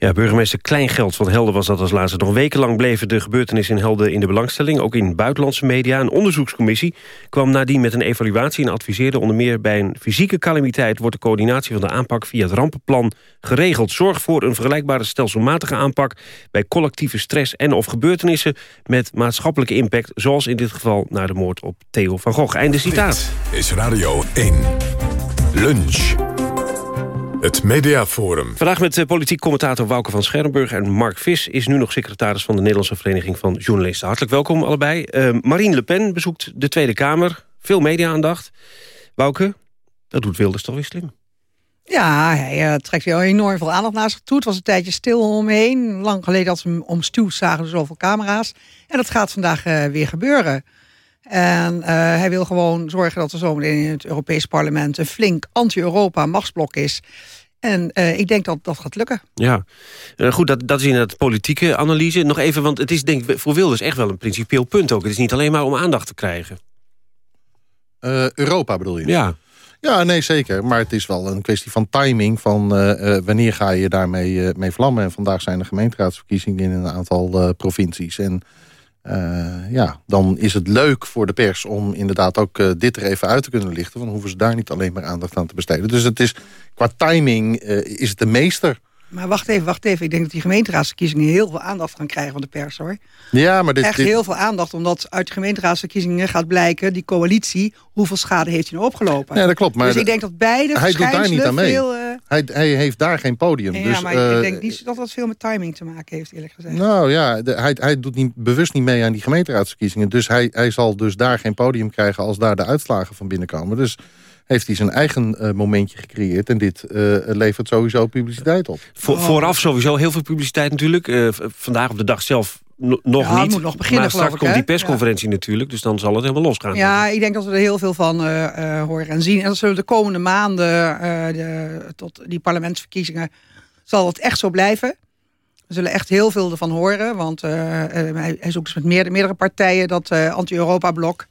Ja, burgemeester Kleingeld van Helden was dat als laatste. Nog wekenlang bleven de gebeurtenissen in Helden in de belangstelling. Ook in buitenlandse media. Een onderzoekscommissie kwam nadien met een evaluatie... en adviseerde onder meer bij een fysieke calamiteit... wordt de coördinatie van de aanpak via het rampenplan geregeld. Zorg voor een vergelijkbare stelselmatige aanpak... bij collectieve stress en of gebeurtenissen met maatschappelijke impact... zoals in dit geval na de moord op Theo van Gogh. Einde citaat. Is Radio 1. Lunch. Het Mediaforum. Vandaag met eh, politiek commentator Wouke van Scherrenburg... en Mark Vis is nu nog secretaris van de Nederlandse Vereniging van Journalisten. Hartelijk welkom allebei. Uh, Marine Le Pen bezoekt de Tweede Kamer. Veel media-aandacht. Wouke, dat doet Wilders toch weer slim? Ja, hij uh, trekt wel enorm veel aandacht naar zich toe. Het was een tijdje stil omheen. Lang geleden dat ze hem om stuw zagen er zoveel camera's. En dat gaat vandaag uh, weer gebeuren. En uh, hij wil gewoon zorgen dat er zometeen in het Europees parlement... een flink anti-Europa machtsblok is. En uh, ik denk dat dat gaat lukken. Ja, uh, goed, dat, dat is inderdaad politieke analyse. Nog even, want het is denk ik voor Wilders echt wel een principieel punt ook. Het is niet alleen maar om aandacht te krijgen. Europa bedoel je? Ja. Ja, nee, zeker. Maar het is wel een kwestie van timing. Van wanneer ga je daarmee mee vlammen. En vandaag zijn de gemeenteraadsverkiezingen in een aantal provincies. En uh, ja, dan is het leuk voor de pers om inderdaad ook uh, dit er even uit te kunnen lichten. Dan hoeven ze daar niet alleen maar aandacht aan te besteden. Dus het is, qua timing uh, is het de meester. Maar wacht even, wacht even. Ik denk dat die gemeenteraadsverkiezingen heel veel aandacht gaan krijgen van de pers, hoor. Ja, maar dit, Echt dit... heel veel aandacht, omdat uit de gemeenteraadsverkiezingen gaat blijken... die coalitie, hoeveel schade heeft hij nou opgelopen. Ja, dat klopt. Maar dus ik denk dat beide hij doet daar niet aan mee. Veel. Hij, hij heeft daar geen podium. Ja, dus, maar uh, ik denk niet dat dat veel met timing te maken heeft, eerlijk gezegd. Nou ja, de, hij, hij doet niet, bewust niet mee aan die gemeenteraadsverkiezingen. Dus hij, hij zal dus daar geen podium krijgen als daar de uitslagen van binnenkomen. Dus heeft hij zijn eigen uh, momentje gecreëerd. En dit uh, levert sowieso publiciteit op. Voor, oh. Vooraf sowieso heel veel publiciteit natuurlijk. Uh, vandaag op de dag zelf nog ja, niet. Moet nog beginnen, maar straks ik, komt die persconferentie ja. natuurlijk. Dus dan zal het helemaal losgaan. Ja, ik denk dat we er heel veel van horen en zien. En dat zullen de komende maanden, de, tot die parlementsverkiezingen... zal het echt zo blijven. We zullen echt heel veel ervan horen. Want hij, hij zoekt dus met meerdere, meerdere partijen dat anti-Europa-blok...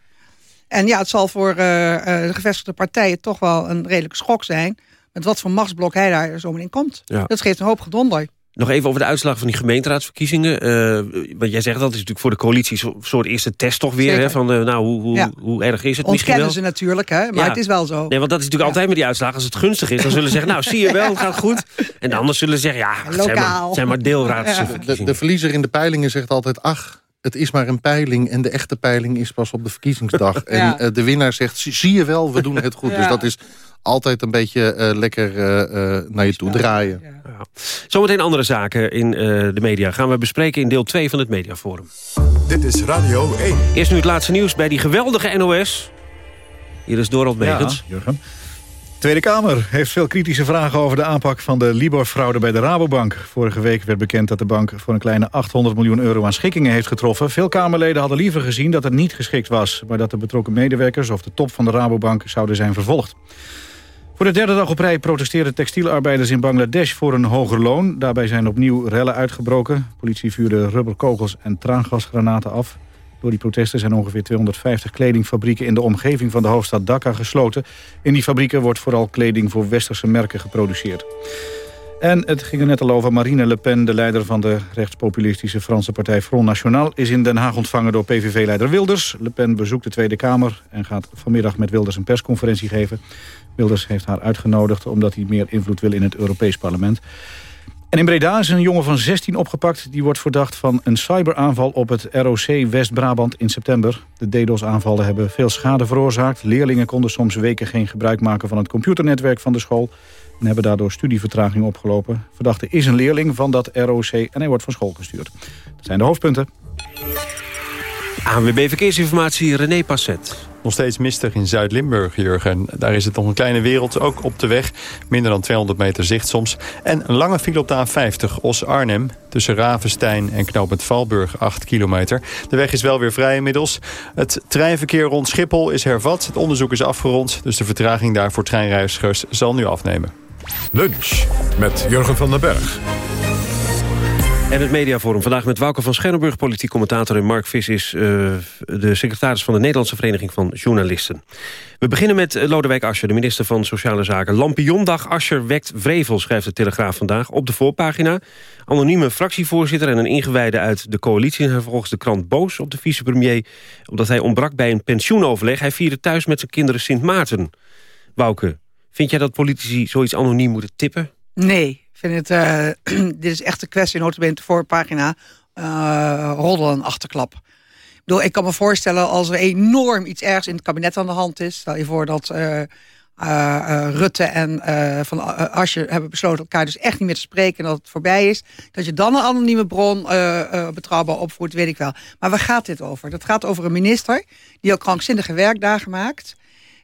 En ja, het zal voor de gevestigde partijen toch wel een redelijke schok zijn... met wat voor machtsblok hij daar zo in komt. Ja. Dat geeft een hoop gedonder. Nog even over de uitslag van die gemeenteraadsverkiezingen. Uh, want jij zegt dat is natuurlijk voor de coalitie een soort eerste test toch weer. Hè, van uh, nou, hoe, hoe, ja. hoe erg is het misschien wel? ze natuurlijk, hè, maar ja. het is wel zo. Nee, want dat is natuurlijk altijd met die uitslagen. Als het gunstig is, dan zullen ze zeggen, nou zie je wel, het gaat goed. En de anderen zullen zeggen, ja, het zijn maar, zijn maar deelraadsverkiezingen. De, de verliezer in de peilingen zegt altijd, ach het is maar een peiling en de echte peiling is pas op de verkiezingsdag. [LAUGHS] ja. En uh, de winnaar zegt, zie je wel, we doen het goed. Ja. Dus dat is altijd een beetje uh, lekker uh, naar je toe draaien. Ja. Zometeen andere zaken in de media gaan we bespreken in deel 2 van het Mediaforum. Dit is Radio 1. Eerst nu het laatste nieuws bij die geweldige NOS. Hier is Dorald Megens. Ja, Jurgen. Tweede Kamer heeft veel kritische vragen over de aanpak van de Libor-fraude bij de Rabobank. Vorige week werd bekend dat de bank voor een kleine 800 miljoen euro aan schikkingen heeft getroffen. Veel Kamerleden hadden liever gezien dat het niet geschikt was, maar dat de betrokken medewerkers of de top van de Rabobank zouden zijn vervolgd. Voor de derde dag op rij protesteren textielarbeiders in Bangladesh voor een hoger loon. Daarbij zijn opnieuw rellen uitgebroken. Politie vuurde rubberkogels en traangasgranaten af. Door die protesten zijn ongeveer 250 kledingfabrieken in de omgeving van de hoofdstad Dhaka gesloten. In die fabrieken wordt vooral kleding voor westerse merken geproduceerd. En het ging er net al over. Marine Le Pen, de leider van de rechtspopulistische Franse partij Front National... is in Den Haag ontvangen door PVV-leider Wilders. Le Pen bezoekt de Tweede Kamer en gaat vanmiddag met Wilders een persconferentie geven. Wilders heeft haar uitgenodigd omdat hij meer invloed wil in het Europees Parlement. En in Breda is een jongen van 16 opgepakt. Die wordt verdacht van een cyberaanval op het ROC West-Brabant in september. De DDoS-aanvallen hebben veel schade veroorzaakt. Leerlingen konden soms weken geen gebruik maken van het computernetwerk van de school. En hebben daardoor studievertraging opgelopen. Verdachte is een leerling van dat ROC en hij wordt van school gestuurd. Dat zijn de hoofdpunten. ANWB Verkeersinformatie, René Passet. Nog steeds mistig in Zuid-Limburg, Jurgen. Daar is het nog een kleine wereld, ook op de weg. Minder dan 200 meter zicht soms. En een lange file op de A50, Os-Arnhem. Tussen Ravenstein en knooppunt Valburg, 8 kilometer. De weg is wel weer vrij inmiddels. Het treinverkeer rond Schiphol is hervat. Het onderzoek is afgerond, dus de vertraging daar voor treinreizigers zal nu afnemen. Lunch met Jurgen van den Berg. En het mediaforum vandaag met Wouke van Scherrenburg, politiek commentator... en Mark Vis is uh, de secretaris van de Nederlandse Vereniging van Journalisten. We beginnen met Lodewijk Asscher, de minister van Sociale Zaken. Lampiondag Asscher wekt vrevel, schrijft de Telegraaf vandaag op de voorpagina. Anonieme fractievoorzitter en een ingewijde uit de coalitie... en volgens de krant boos op de vicepremier... omdat hij ontbrak bij een pensioenoverleg. Hij vierde thuis met zijn kinderen Sint Maarten. Wouke, vind jij dat politici zoiets anoniem moeten tippen? Nee, vind het, uh, [CLEARS THROAT] dit is echt een kwestie, notabene de voorpagina, uh, roddel en achterklap. Ik, bedoel, ik kan me voorstellen als er enorm iets ergs in het kabinet aan de hand is. Stel je voor dat eh, eh, Rutte en eh, Van Asje hebben besloten elkaar dus echt niet meer te spreken... en dat het voorbij is. Dat je dan een anonieme bron betrouwbaar opvoert, weet ik wel. Maar waar gaat dit over? Dat gaat over een minister die al krankzinnige werkdagen maakt...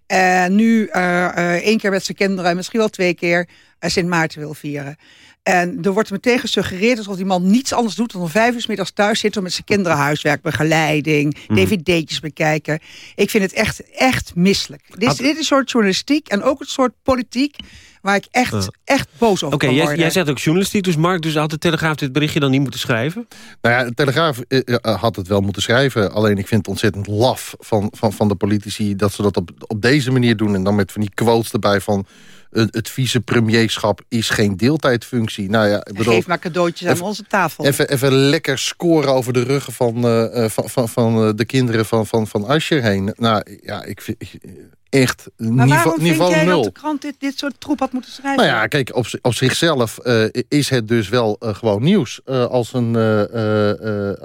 En nu één keer met zijn kinderen, misschien wel twee keer... Sint Maarten wil vieren. En er wordt meteen gesuggereerd alsof die man niets anders doet... dan om vijf uur middags thuis zitten om met zijn kinderen huiswerkbegeleiding... Mm. dvd'tjes bekijken. Ik vind het echt, echt misselijk. Dit, is, dit is een soort journalistiek en ook een soort politiek... waar ik echt, echt boos over Oké, jij, jij zegt ook journalistiek, dus Mark... dus had de Telegraaf dit berichtje dan niet moeten schrijven? Nou ja, de Telegraaf eh, eh, had het wel moeten schrijven. Alleen ik vind het ontzettend laf van, van, van de politici... dat ze dat op, op deze manier doen en dan met van die quotes erbij van het vicepremierschap is geen deeltijdfunctie. Nou ja, ik bedoel, Geef maar cadeautjes aan onze tafel. Even, even lekker scoren over de ruggen van, uh, van, van, van de kinderen van, van, van Ascher heen. Nou ja, ik vind... Echt maar niveau, niveau vind jij nul. dat de krant dit, dit soort troep had moeten schrijven? Nou ja, kijk, op, op zichzelf uh, is het dus wel uh, gewoon nieuws. Uh, als, een,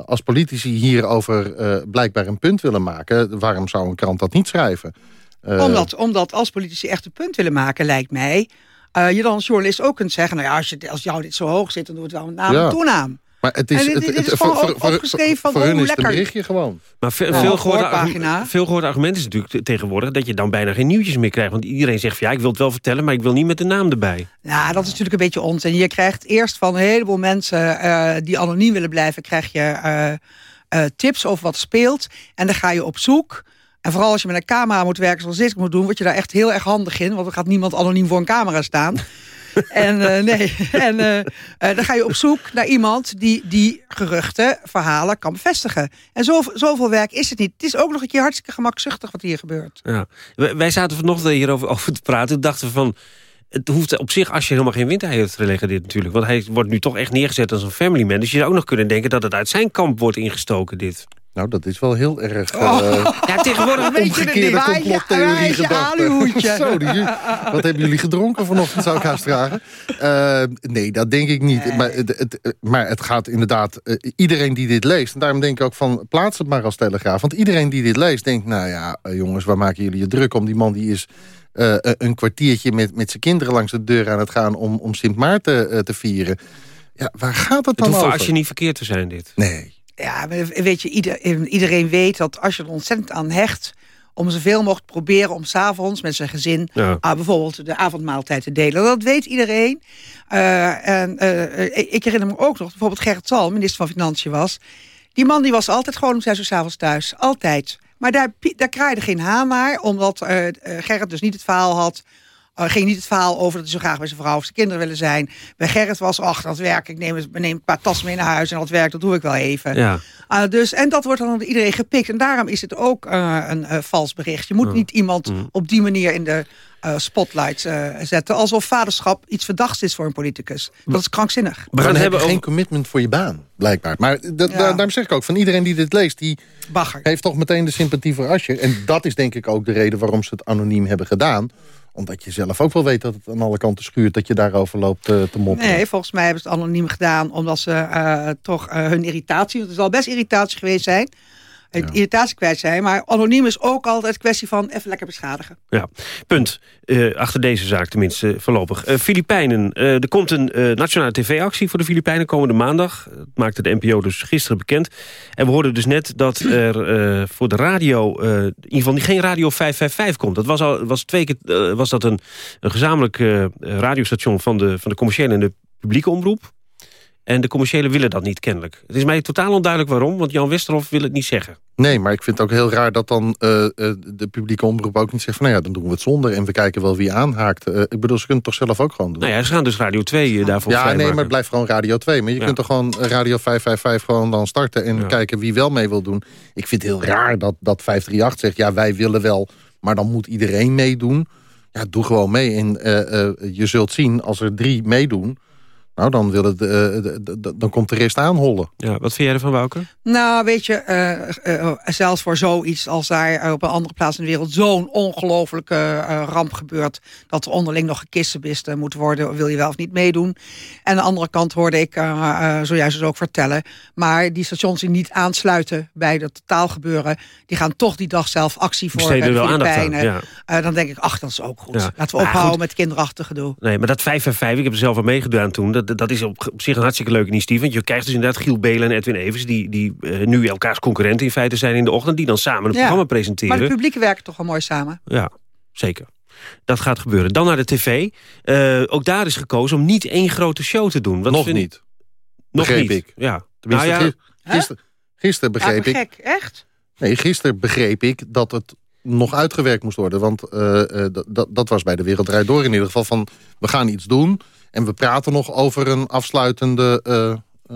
als politici hierover blijkbaar een punt willen maken... waarom zou een krant dat niet schrijven? Omdat, omdat als politici echt een punt willen maken, lijkt mij... Je dan als journalist ook kunt zeggen... nou ja, als, je, als jou dit zo hoog zit, dan doe het wel met naam en toenaam. Maar het is, dit, het, dit het, is voor, gewoon voor, opgeschreven van voor hun hoe is het lekker. een berichtje gewoon. Maar veel, Ja, veel, gehoorde, veel gehoorde argument is natuurlijk tegenwoordig... dat je dan bijna geen nieuwtjes meer krijgt. Want iedereen zegt van ja, ik wil het wel vertellen... maar ik wil niet met de naam erbij. Nou, dat is natuurlijk een beetje onzin. Je krijgt eerst van een heleboel mensen uh, die anoniem willen blijven... krijg je uh, uh, tips over wat speelt. En dan ga je op zoek... En vooral als je met een camera moet werken zoals dit moet doen... word je daar echt heel erg handig in. Want er gaat niemand anoniem voor een camera staan. En uh, nee, [LAUGHS] en uh, uh, dan ga je op zoek naar iemand... die die geruchten, verhalen kan bevestigen. En zoveel, zoveel werk is het niet. Het is ook nog een keer hartstikke gemakzuchtig wat hier gebeurt. Ja. Wij zaten vanochtend hierover [LAUGHS] over te praten. Toen dachten we van... Het hoeft op zich, als je helemaal geen windeieren heeft gelegen dit natuurlijk. Want hij wordt nu toch echt neergezet als een family man. Dus je zou ook nog kunnen denken dat het uit zijn kamp wordt ingestoken, dit. Nou, dat is wel heel erg... Uh, oh. ja, tegenwoordig [LAUGHS] omgekeerde complottheorie gedacht. [LAUGHS] Zo, die, wat hebben jullie gedronken vanochtend, zou ik haast vragen. Uh, nee, dat denk ik niet. Nee. Maar, het, het, maar het gaat inderdaad... Uh, iedereen die dit leest... en daarom denk ik ook van, plaats het maar als telegraaf. Want iedereen die dit leest denkt... nou ja, jongens, waar maken jullie je druk om? Die man die is... Uh, een kwartiertje met, met zijn kinderen langs de deur aan het gaan... om, om Sint Maarten uh, te vieren. Ja, waar gaat het dan het over? als je niet verkeerd te zijn, dit. Nee. Ja, weet je, ieder, iedereen weet dat als je er ontzettend aan hecht... om zoveel mogelijk te proberen om s'avonds met zijn gezin... Ja. Uh, bijvoorbeeld de avondmaaltijd te delen. Dat weet iedereen. Uh, en uh, ik herinner me ook nog, bijvoorbeeld Gerrit Zal, minister van Financiën was... die man die was altijd gewoon om zes uur s'avonds thuis. Altijd. Maar daar, daar kraaide geen haan naar, omdat Gerrit dus niet het verhaal had... Uh, ging niet het verhaal over dat hij zo graag bij zijn vrouw of zijn kinderen willen zijn. Bij Gerrit was, ach, dat werk, ik neem, neem een paar tassen mee naar huis... en dat werk, dat doe ik wel even. Ja. Uh, dus, en dat wordt dan door iedereen gepikt. En daarom is het ook uh, een vals bericht. Je moet Ja. niet iemand Mm. op die manier in de spotlight zetten... alsof vaderschap iets verdachts is voor een politicus. Dat is krankzinnig. We gaan hebben geen commitment voor je baan, blijkbaar. Maar dat, Ja. daarom zeg ik ook, van iedereen die dit leest... die Bagger. heeft toch meteen de sympathie voor Asje. En dat is denk ik ook de reden waarom ze het anoniem hebben gedaan omdat je zelf ook wel weet dat het aan alle kanten schuurt... dat je daarover loopt uh, te mopperen. Nee, volgens mij hebben ze het anoniem gedaan... omdat ze uh, toch uh, hun irritatie... er zal best irritatie geweest zijn... Ja. irritatie kwijt zijn. Maar anoniem is ook altijd een kwestie van even lekker beschadigen. Ja, punt. Uh, achter deze zaak tenminste uh, voorlopig. Uh, Filipijnen. er komt een nationale tv-actie voor de Filipijnen komende maandag. Dat maakte de NPO dus gisteren bekend. En we hoorden dus net dat er voor de radio... in ieder geval geen Radio 555 komt. Dat was, al, was twee keer was dat een, een gezamenlijk radiostation... Van de, van de commerciële en de publieke omroep. En de commerciële willen dat niet kennelijk. Het is mij totaal onduidelijk waarom, want Jan Westerhof wil het niet zeggen. Nee, maar ik vind het ook heel raar dat dan uh, uh, de publieke omroep ook niet zegt... van nou ja, dan doen we het zonder en we kijken wel wie aanhaakt. Uh, ik bedoel, ze kunnen het toch zelf ook gewoon doen? Nou ja, ze gaan dus Radio 2 daarvoor Ja, nee, maar het blijft gewoon Radio 2. Maar je Ja. kunt toch gewoon Radio 555 gewoon dan starten... en Ja. kijken wie wel mee wil doen. Ik vind het heel raar dat, dat 538 zegt... ja, wij willen wel, maar dan moet iedereen meedoen. Ja, doe gewoon mee. En je zult zien, als er drie meedoen Nou, dan, wil het, eh, d- dan komt de rest aanhollen. Ja, wat vind jij ervan, Wouke? Nou, weet je, eh, eh, zelfs voor zoiets als daar eh, op een andere plaats in de wereld zo'n ongelofelijke eh, ramp gebeurt, dat er onderling nog gekissenbist moet worden, wil je wel of niet meedoen. En aan de andere kant hoorde ik eh, eh, zojuist dus ook vertellen, maar die stations die niet aansluiten bij dat totaalgebeuren, die gaan toch die dag zelf actie voor Besteden eh, de ja. Eh, dan denk ik, ach, dat is ook goed. Ja. Laten we ophouden goed. met kinderachtig gedoe. Nee, maar dat 555, ik heb er zelf aan meegedaan toen. Dat, dat is op, op zich een hartstikke leuk initiatief. Want je krijgt dus inderdaad Giel Belen en Edwin Evers... die, die eh, nu elkaars concurrenten in feite zijn in de ochtend... die dan samen een Ja. programma presenteren. Maar de publieken werken toch wel mooi samen. Ja, zeker. Dat gaat gebeuren. Dan naar de tv. Eh, ook daar is gekozen om niet één grote show te doen. Wat Nog vind- niet. Nog Begreep niet. ik. Ja. Tenminste, Nou ja, gis- gisteren, gisteren begreep ja, ik... gek, echt? Nee, gisteren begreep ik dat het nog uitgewerkt moest worden. Want eh, eh, dat- dat, dat was bij de Wereld Draait Door in ieder geval van... we gaan iets doen en we praten nog over een afsluitende eh,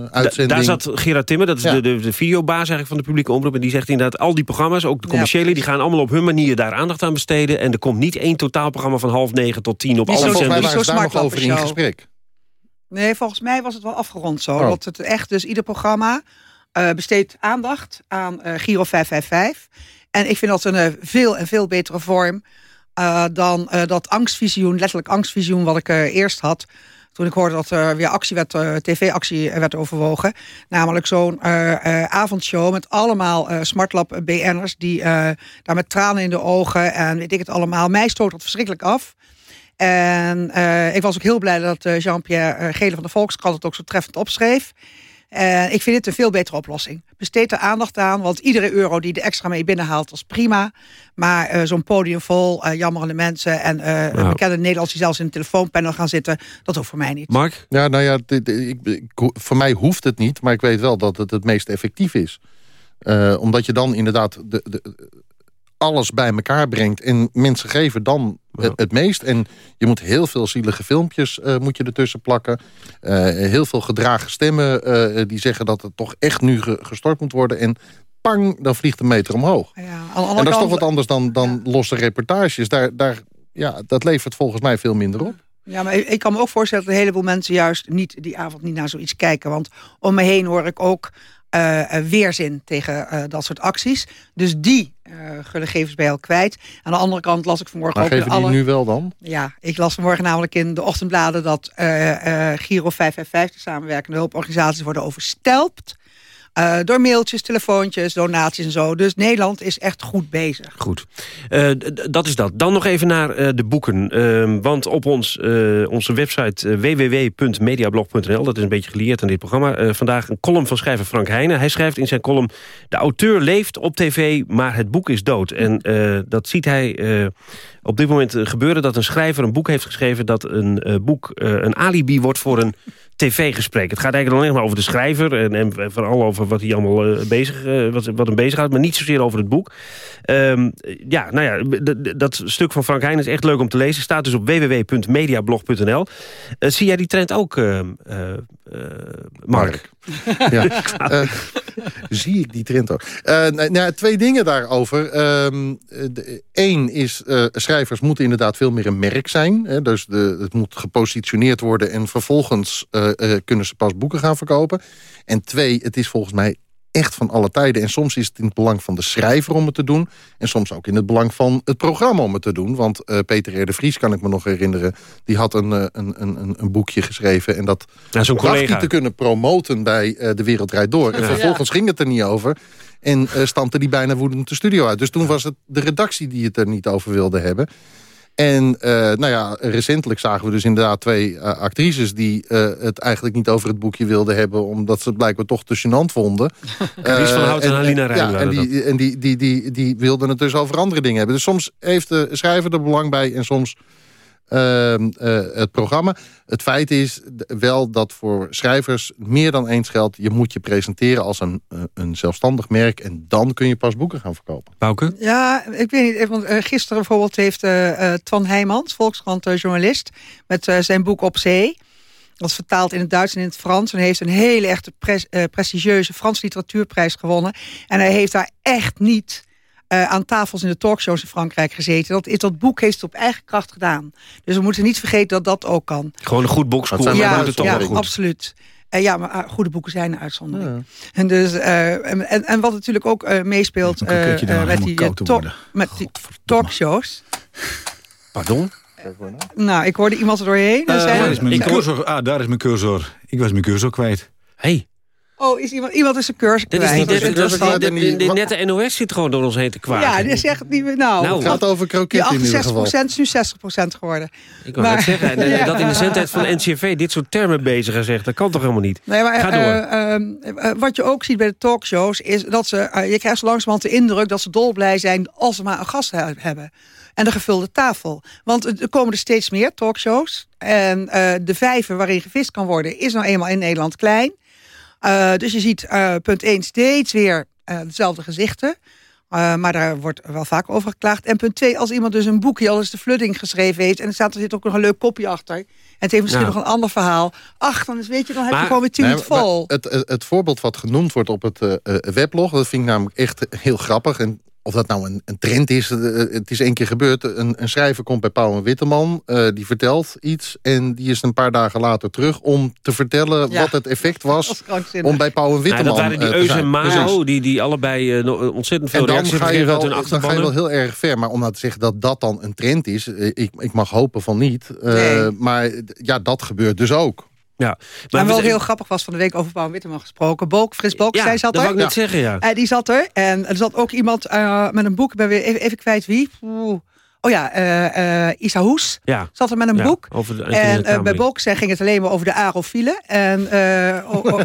Da- uitzending. Daar zat Gerard Timmer, dat is Ja. de, de, de videobaas eigenlijk van de publieke omroep. En die zegt inderdaad, al die programma's, ook de commerciële... die gaan allemaal op hun manier daar aandacht aan besteden. En er komt niet één totaalprogramma van half negen tot tien op Die alle zenders. daar nog over in gesprek. Nee, volgens mij was het wel afgerond zo. Oh. Dat het echt, dus ieder programma eh, besteedt aandacht aan eh, Giro 555. En ik vind dat een eh, veel en veel betere vorm eh, dan eh, dat angstvisioen, letterlijk angstvisioen wat ik eerst had. Toen ik hoorde dat er weer actie werd, tv-actie werd overwogen. Namelijk zo'n avondshow met allemaal smartlap BN'ers... die daar met tranen in de ogen en weet ik het allemaal. Mij stoot dat verschrikkelijk af. En ik was ook heel blij dat Jean-Pierre Gele van de Volkskrant het ook zo treffend opschreef. En ik vind dit een veel betere oplossing. Besteed er aandacht aan, want iedere euro die er extra mee binnenhaalt, was prima. Maar eh, zo'n podium vol eh, jammerende mensen en eh Nou. bekende Nederlanders die zelfs in een telefoonpanel gaan zitten, dat hoeft voor mij niet. Mark? Ja, nou ja, dit- ik, ik- voor mij hoeft het niet, maar ik weet wel dat het het meest effectief is. Eh, omdat je dan inderdaad de, de, alles bij elkaar brengt en mensen geven dan het, het meest. En je moet heel veel zielige filmpjes eh, moet je ertussen plakken. Eh, heel veel gedragen stemmen eh, die zeggen dat het toch echt nu ge- gestort moet worden. En pang, dan vliegt de meter omhoog. Ja, En dat is toch wat anders dan, dan losse reportages. Daar, daar, ja, dat levert volgens mij veel minder op. Ja, maar ik kan me ook voorstellen dat een heleboel mensen juist niet die avond niet naar zoiets kijken. Want om me heen hoor ik ook weerzin tegen eh, dat soort acties. Dus die gegevens bij jou kwijt. Aan de andere kant las ik vanmorgen Maar ook geven die alle... nu wel dan? Ja, ik las vanmorgen namelijk in de ochtendbladen dat eh, eh, Giro 555, de samenwerkende hulporganisaties, worden overstelpt. Eh, door mailtjes, telefoontjes, donaties en zo. Dus Nederland is echt goed bezig. Goed, Eh, dat is dat. Dan nog even naar eh, de boeken. Ehm, want op ons, onze website www.mediablog.nl... dat is een beetje gelieerd aan dit programma... vandaag een column van schrijver Frank Heijnen. Hij schrijft in zijn column... de auteur leeft op tv, maar het boek is dood. En dat ziet hij op dit moment gebeuren... dat een schrijver een boek heeft geschreven... dat een boek een alibi wordt voor een tv-gesprek. Het gaat eigenlijk alleen maar over de schrijver... en, en vooral over wat hij allemaal eh, bezig, eh, wat, wat hem bezighoudt... maar niet zozeer over het boek. Ehm, ja, nou ja, dat stuk van Frank Heijn is echt leuk om te lezen. Staat dus op www.mediablog.nl. Eh, zie jij die trend ook, eh, eh, eh, Mark? Ja. [LAUGHS] Zie ik die trend ook. Eh, nou, nou, twee dingen daarover. Ehm, Eén is, eh, schrijvers moeten inderdaad veel meer een merk zijn. Hè, dus de, het moet gepositioneerd worden... en vervolgens kunnen ze pas boeken gaan verkopen. En twee, het is volgens mij echt van alle tijden. En soms is het in het belang van de schrijver om het te doen. En soms ook in het belang van het programma om het te doen. Want eh, Peter R. de Vries, kan ik me nog herinneren... die had een, eh, een, een, een boekje geschreven. En dat Ja, zo'n dacht hij te kunnen promoten bij eh, De Wereld Draait Door. En Ja. vervolgens ging het er niet over. En eh stampte die bijna woedend de studio uit. Dus toen was het de redactie die het er niet over wilde hebben. En eh, nou ja, recentelijk zagen we dus inderdaad twee eh, actrices... die eh, het eigenlijk niet over het boekje wilden hebben... omdat ze het blijkbaar toch te gênant vonden. [LAUGHS] Carice van Hout en Alina Rijn Ja, en, die, en die, die, die, die wilden het dus over andere dingen hebben. Dus soms heeft de schrijver er belang bij... en soms ehm, eh, het programma. Het feit is wel dat voor schrijvers meer dan eens geldt... je moet je presenteren als een, eh, een zelfstandig merk... en dan kun je pas boeken gaan verkopen. Bouke? Ja, ik weet niet. Want, eh, gisteren bijvoorbeeld heeft eh, eh, Twan Heijmans, Volkskrant eh, journalist, met zijn boek Op Zee. Dat is vertaald in het Duits en in het Frans. En hij heeft een hele echte pres- eh, prestigieuze Frans literatuurprijs gewonnen. En hij heeft daar echt niet eh, aan tafels in de talkshows in Frankrijk gezeten. Dat, is, dat boek heeft het op eigen kracht gedaan. Dus we moeten niet vergeten dat dat ook kan. Gewoon een goed boekschool. Ja, ja goed. absoluut. Eh, ja, maar ah, goede boeken zijn een uitzondering. En, dus, eh, en, en, en wat natuurlijk ook eh, meespeelt eh, eh, met, die, eh, met die talkshows. Pardon? Nou, ik hoorde iemand er doorheen. en Eh, zei- daar, is mijn cursor, ah, daar is mijn cursor. Ik was mijn cursor kwijt. Hey. Oh, is iemand, iemand is een cursus Dit is niet, dit, Dat dit, nette NOS zit gewoon door ons heen te kwaken. Ja, die zegt het niet meer. Nou, Nou, Het gaat over kroketten in ieder geval. 68% is nu 60% geworden. Ik wou net zeggen, en, eh, [LAUGHS] dat in de zendtijd van de NCV dit soort termen bezig en zegt, dat kan toch helemaal niet? Nee, maar Ga eh, door. eh, eh, wat je ook ziet bij de talkshows is dat ze, eh, je krijgt zo langzamerhand de indruk dat ze dolblij zijn als ze maar een gast he- hebben. En de gevulde tafel. Want er komen er steeds meer talkshows. En eh, de vijver waarin gevist kan worden is nou eenmaal in Nederland klein. Eh, dus je ziet eh, punt 1 steeds weer eh, dezelfde gezichten. Eh, maar daar wordt wel vaak over geklaagd. En punt 2, als iemand dus een boekje al eens de flooding geschreven heeft... en er, staat, er zit ook nog een leuk kopje achter... en het heeft misschien Ja. nog een ander verhaal... ach, dan, is, weet je, dan heb je gewoon weer tien Nee, vol. Het, het, het voorbeeld wat genoemd wordt op het weblog... dat vind ik namelijk echt heel grappig. En of dat nou een, een trend is, eh, het is één keer gebeurd. Een, een schrijver komt bij Pauw en Witteman, eh, die vertelt iets... en die is een paar dagen later terug om te vertellen Ja. wat het effect [LAUGHS] was... om bij Pauw en Nou, Witteman dat waren die Eus en Mao, Precies. die, die allebei eh, ontzettend veel En dan reacties ga, je hebben gegeven wel, uit hun dan ga je wel heel erg ver. Maar om nou te zeggen dat dat dan een trend is... ik, ik mag hopen van niet. eh, Nee. Maar ja, dat gebeurt dus ook. Ja, Maar wel heel grappig was van de week over Paul Witteman gesproken. Bolk, Frits Bolk, Ja, zij zat dat er. wou ik net zeggen, ja. Eh, die zat er. En er zat ook iemand eh, met een boek. Ik ben weer even, even kwijt wie. Oeh. Oh ja, eh eh Isa Hoes Ja. zat er met een Ja, boek. de en bij. Bolkestein ging het alleen maar over de aerofielen. En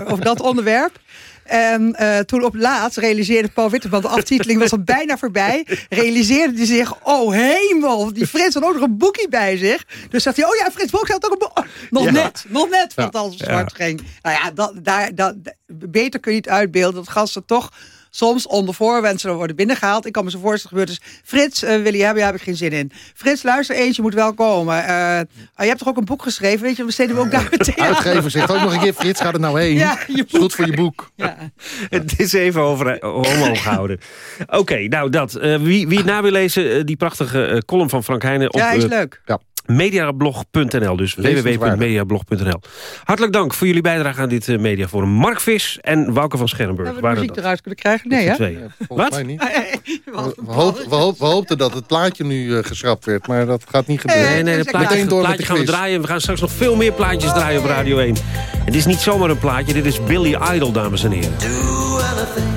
over dat onderwerp. En eh, toen op laatst realiseerde Paul Witteman, de aftiteling was al bijna voorbij. Realiseerde hij zich, oh hemel, die Frits had ook nog een boekje bij zich. Dus zegt hij, oh ja, Frits Bolk had ook een boek. Nog Ja. net, nog net, Ja. want Ja. zwart ging. Nou ja, dat, daar, dat, beter kun je het uitbeelden dat gasten toch soms onder voorwensen worden binnengehaald. Ik kan me zo voorstellen gebeurt dus Frits, eh, wil je hebben? Ja, heb ik geen zin in. Frits, luister eens, je moet wel komen. Eh, oh, je hebt toch ook een boek geschreven? Weet je, we besteden we ook daar meteen. Uitgever zegt ook nog een keer... Frits, gaat er nou heen? Ja, goed voor je boek. Het is even over omhoog gehouden. Oké, nou dat. Eh, wie, wie het na wil lezen, eh, die prachtige eh, column van Frank Heijnen... op Ja, is eh, leuk. mediablog.nl. Dus www.mediablog.nl. Hartelijk dank voor jullie bijdrage aan dit eh, mediaforum. Mark Vis en Wouke van Scherrenburg. Hebben we de waren muziek dat. eruit kunnen krijgen? Nee, hè? Volgens Wat? mij niet. [LAUGHS] We, hoop- we, hoop- we hoopten dat het plaatje nu eh, geschrapt werd, maar dat gaat niet gebeuren. Nee, nee, het plaatje, Meteen het door plaatje gaan we draaien. We gaan straks nog veel meer plaatjes draaien op Radio 1. En dit is niet zomaar een plaatje, dit is Billy Idol, dames en heren. from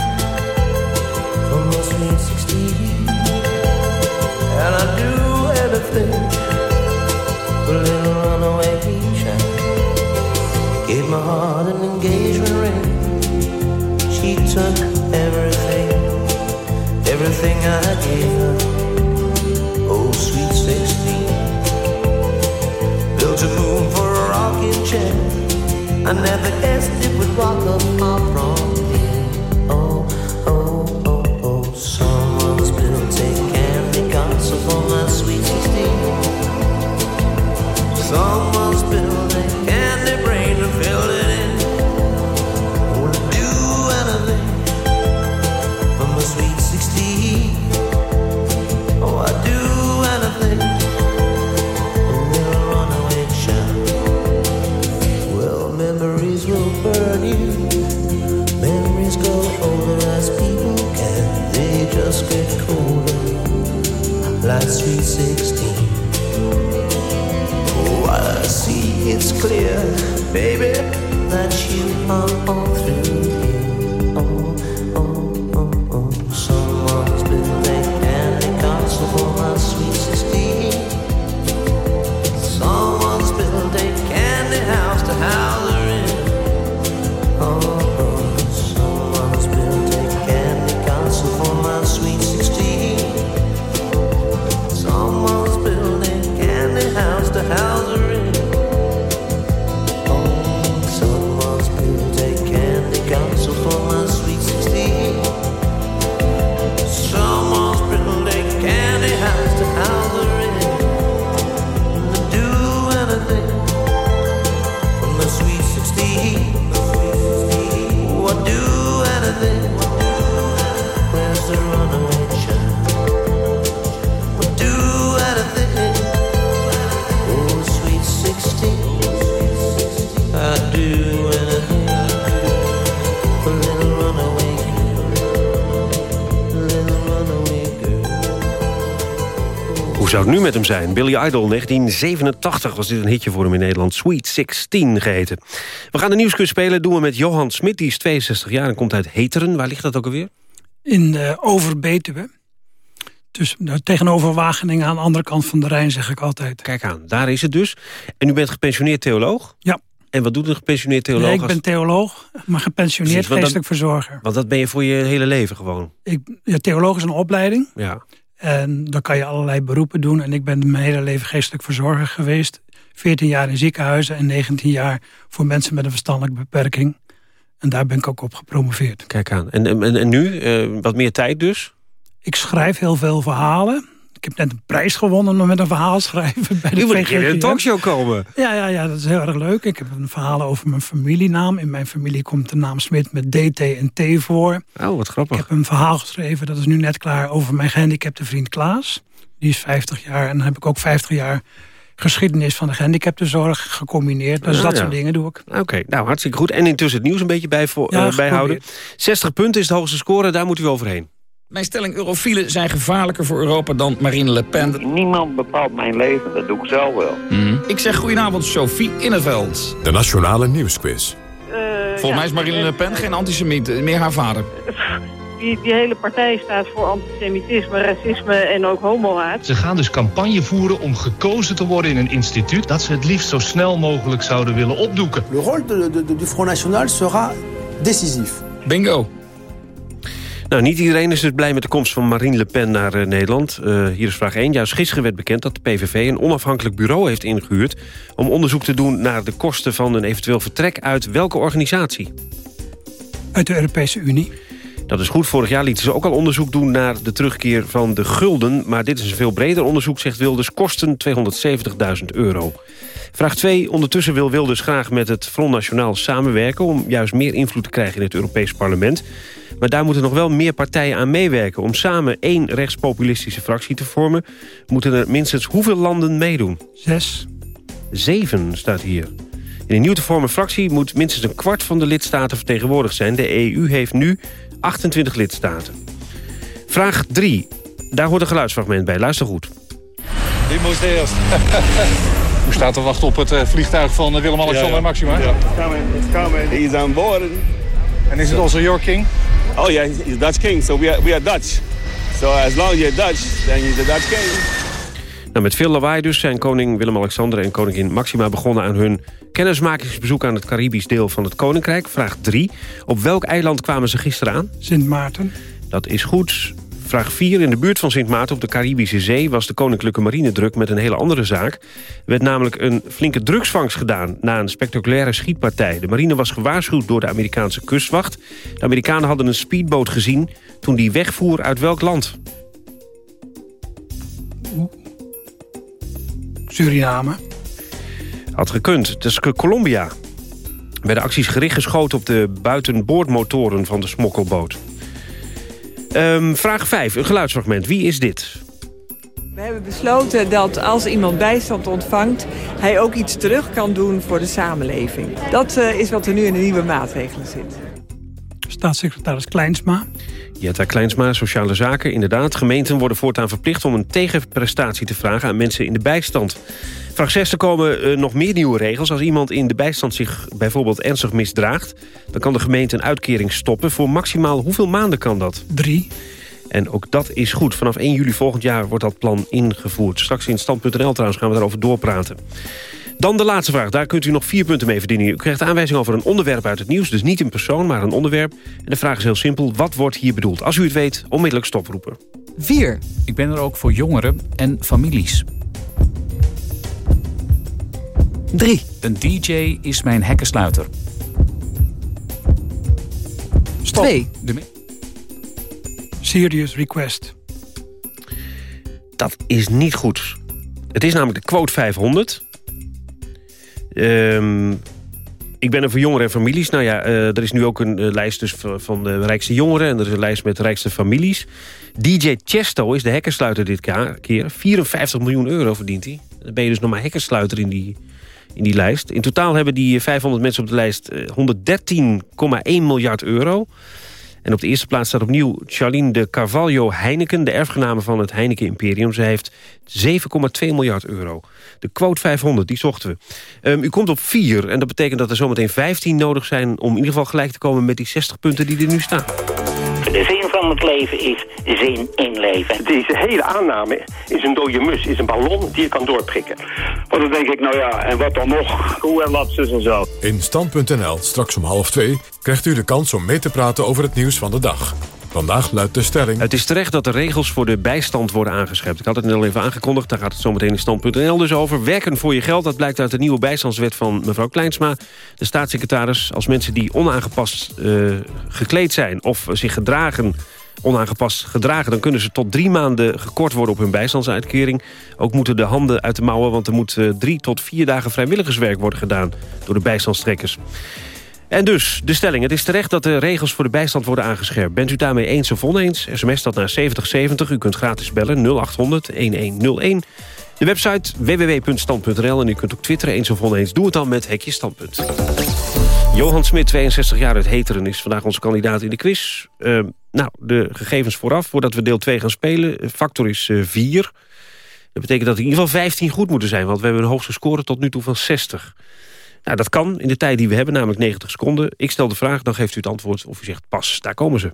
chair. I never guessed it would rock up my prom nu met hem zijn? Billy Idol, 1987 was dit een hitje voor hem in Nederland. Sweet 16 geheten. We gaan de nieuwsquiz spelen. doen we met Johan Smit, die is 62 jaar en komt uit Heteren. Waar ligt dat ook alweer? In uh, Overbetuwe. Dus uh, tegenover Wageningen aan de andere kant van de Rijn, zeg ik altijd. Kijk aan, daar is het dus. En u bent gepensioneerd theoloog? Ja. En wat doet een gepensioneerd theoloog? Nee, ik ben theoloog, maar gepensioneerd Precies, geestelijk verzorger. Want dat ben je voor je hele leven gewoon? Ik, ja, theoloog is een opleiding. Ja. En dan kan je allerlei beroepen doen. En ik ben mijn hele leven geestelijk verzorger geweest. 14 jaar in ziekenhuizen en 19 jaar voor mensen met een verstandelijke beperking. En daar ben ik ook op gepromoveerd. Kijk aan. En, en, en nu? Uh, wat meer tijd dus? Ik schrijf heel veel verhalen. Ik heb net een prijs gewonnen met een verhaal schrijven bij de U moet in een talkshow komen. Ja, ja, ja, dat is heel erg leuk. Ik heb een verhaal over mijn familienaam. In mijn familie komt de naam Smit met DT en T voor. Oh, wat grappig. Ik heb een verhaal geschreven, dat is nu net klaar, over mijn gehandicapte vriend Klaas. Die is 50 jaar en dan heb ik ook 50 jaar geschiedenis van de gehandicaptenzorg gecombineerd. Dus Ah, dat ja. soort dingen doe ik. Oké, nou hartstikke goed. En intussen het nieuws een beetje bij, Ja, eh, bijhouden. geprobeerd. 60 punten is de hoogste score, daar moet u overheen. Mijn stelling eurofielen zijn gevaarlijker voor Europa dan Marine Le Pen. Niemand bepaalt mijn leven, dat doe ik zelf wel. Ik zeg goedenavond Sophie Inneveld. De Nationale Nieuwsquiz. Volgens mij is Marine Le Pen geen antisemiet, meer haar vader. Die, die hele partij staat voor antisemitisme, racisme en ook homohaat. Ze gaan dus campagne voeren om gekozen te worden in een instituut... dat ze het liefst zo snel mogelijk zouden willen opdoeken. De- de- de- du Front National sera décisif. Bingo. Nou, niet iedereen is dus blij met de komst van Marine Le Pen naar eh, Nederland. Eh, hier is vraag 1. Juist gisteren werd bekend dat de PVV een onafhankelijk bureau heeft ingehuurd... om onderzoek te doen naar de kosten van een eventueel vertrek uit welke organisatie? Uit de Europese Unie. Dat is goed. Vorig jaar lieten ze ook al onderzoek doen naar de terugkeer van de gulden. Maar dit is een veel breder onderzoek, zegt Wilders, kosten 270.000 euro. Vraag 2. Ondertussen wil Wilders graag met het Front Nationaal samenwerken... om juist meer invloed te krijgen in het Europees Parlement. Maar daar moeten nog wel meer partijen aan meewerken. Om samen één rechtspopulistische fractie te vormen... moeten er minstens hoeveel landen meedoen? Zes. Zeven staat hier. In een nieuw te vormen fractie moet minstens een kwart van de lidstaten vertegenwoordigd zijn. De EU heeft nu 28 lidstaten. Vraag 3. Daar hoort een geluidsfragment bij. Luister goed. Die moest eerst. [LAUGHS] U staat te wachten op het eh, vliegtuig van eh, Willem-Alexander en Maxima. Ja. Coming, it's coming. He's on board. En is het also your king? Oh yeah, he's Dutch king, so we are, we are Dutch. So as long as you're Dutch, then you're the Dutch king. Nou, met veel lawaai dus zijn koning Willem-Alexander en koningin Maxima begonnen aan hun kennismakingsbezoek aan het Caribisch deel van het Koninkrijk. Vraag 3. Op welk eiland kwamen ze gisteren aan? Sint Maarten. Dat is goed. Vraag 4. In de buurt van Sint Maarten op de Caribische Zee... was de koninklijke marine druk met een hele andere zaak. Er werd namelijk een flinke drugsvangst gedaan... na een spectaculaire schietpartij. De marine was gewaarschuwd door de Amerikaanse kustwacht. De Amerikanen hadden een speedboot gezien... toen die wegvoer uit welk land? Suriname. Had gekund. Het is Colombia. Er werden acties gericht geschoten op de buitenboordmotoren van de smokkelboot. Ehm, vraag 5, een geluidsfragment. Wie is dit? We hebben besloten dat als iemand bijstand ontvangt... hij ook iets terug kan doen voor de samenleving. Dat eh, is wat er nu in de nieuwe maatregelen zit. Staatssecretaris Kleinsma. Jetta Kleinsma, Sociale Zaken. Inderdaad, gemeenten worden voortaan verplicht om een tegenprestatie te vragen aan mensen in de bijstand. Vraag 6, er komen eh, nog meer nieuwe regels. Als iemand in de bijstand zich bijvoorbeeld ernstig misdraagt... dan kan de gemeente een uitkering stoppen. Voor maximaal hoeveel maanden kan dat? Drie. En ook dat is goed. Vanaf 1 juli volgend jaar wordt dat plan ingevoerd. Straks in stand.nl trouwens gaan we daarover doorpraten. Dan de laatste vraag. Daar kunt u nog vier punten mee verdienen. U krijgt aanwijzing over een onderwerp uit het nieuws. Dus niet een persoon, maar een onderwerp. En de vraag is heel simpel. Wat wordt hier bedoeld? Als u het weet, onmiddellijk stoproepen. 4. Ik ben er ook voor jongeren en families. 3. Een DJ is mijn hekkensluiter. Stop. 2. De... Serious request. Dat is niet goed. Het is namelijk de quote 500. Ehm, ik ben er voor jongeren en families. Nou ja, eh, er is nu ook een eh, lijst dus van de rijkste jongeren... en er is een lijst met rijkste families. DJ Chesto is de hekkensluiter dit keer. 54 miljoen euro verdient hij. Dan ben je dus nog maar hekkensluiter in die, in die lijst. In totaal hebben die 500 mensen op de lijst eh, 113,1 miljard euro. En op de eerste plaats staat opnieuw Charlene de Carvalho Heineken... de erfgename van het Heineken-imperium. Zij heeft 7,2 miljard euro. De quote 500, die zochten we. Ehm, u komt op 4 en dat betekent dat er zometeen 15 nodig zijn... om in ieder geval gelijk te komen met die 60 punten die er nu staan. Het leven is zin in leven. Deze hele aanname is een dode mus, is een ballon die je kan doorprikken. Want dan denk ik, nou ja, en wat dan nog? Hoe en wat, zus en zo. In Stand.nl, straks om half twee, krijgt u de kans om mee te praten over het nieuws van de dag. Vandaag luidt de stelling... Het is terecht dat de regels voor de bijstand worden aangescherpt. Ik had het net al even aangekondigd, daar gaat het zo meteen in stand.nl dus over. Werken voor je geld, dat blijkt uit de nieuwe bijstandswet van mevrouw Kleinsma. De staatssecretaris, als mensen die onaangepast uh, gekleed zijn... of zich gedragen onaangepast gedragen... dan kunnen ze tot drie maanden gekort worden op hun bijstandsuitkering. Ook moeten de handen uit de mouwen... want er moet uh, drie tot vier dagen vrijwilligerswerk worden gedaan... door de bijstandstrekkers. En dus, de stelling. Het is terecht dat de regels voor de bijstand worden aangescherpt. Bent u daarmee eens of oneens? SMS dat naar 7070. U kunt gratis bellen 0800 1101. De website www.stand.nl en u kunt ook twitteren eens of oneens. Doe het dan met Hekje Standpunt. Johan Smit, 62 jaar uit Heteren, is vandaag onze kandidaat in de quiz. Uh, nou, de gegevens vooraf, voordat we deel 2 gaan spelen. Factor is uh, 4. Dat betekent dat in ieder geval 15 goed moeten zijn... want we hebben een hoogste score tot nu toe van 60. Nou, dat kan in de tijd die we hebben, namelijk 90 seconden. Ik stel de vraag, dan geeft u het antwoord of u zegt pas. Daar komen ze.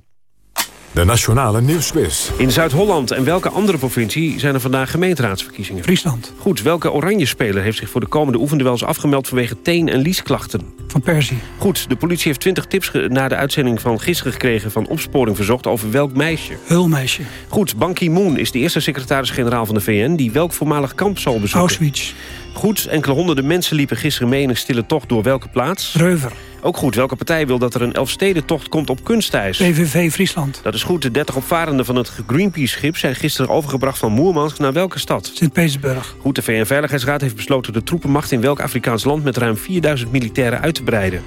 De Nationale Nieuwsquiz. In Zuid-Holland en welke andere provincie zijn er vandaag gemeenteraadsverkiezingen? Friesland. Goed, welke oranje speler heeft zich voor de komende oefenduels afgemeld vanwege teen- en liesklachten? Van Persie. Goed, de politie heeft 20 tips na de uitzending van gisteren gekregen van opsporing verzocht over welk meisje? Hulmeisje. Goed, Ban Ki-moon is de eerste secretaris-generaal van de VN die welk voormalig kamp zal bezoeken? Auschwitz. Goed, enkele honderden mensen liepen gisteren mee in een stille tocht door welke plaats? Reuver. Ook goed, welke partij wil dat er een Elfstedentocht komt op kunstijs? PVV Friesland. Dat is goed, de 30 opvarenden van het Greenpeace-schip... zijn gisteren overgebracht van Moermansk naar welke stad? Sint-Petersburg. Goed, de VN-veiligheidsraad heeft besloten de troepenmacht... in welk Afrikaans land met ruim 4000 militairen uit te breiden?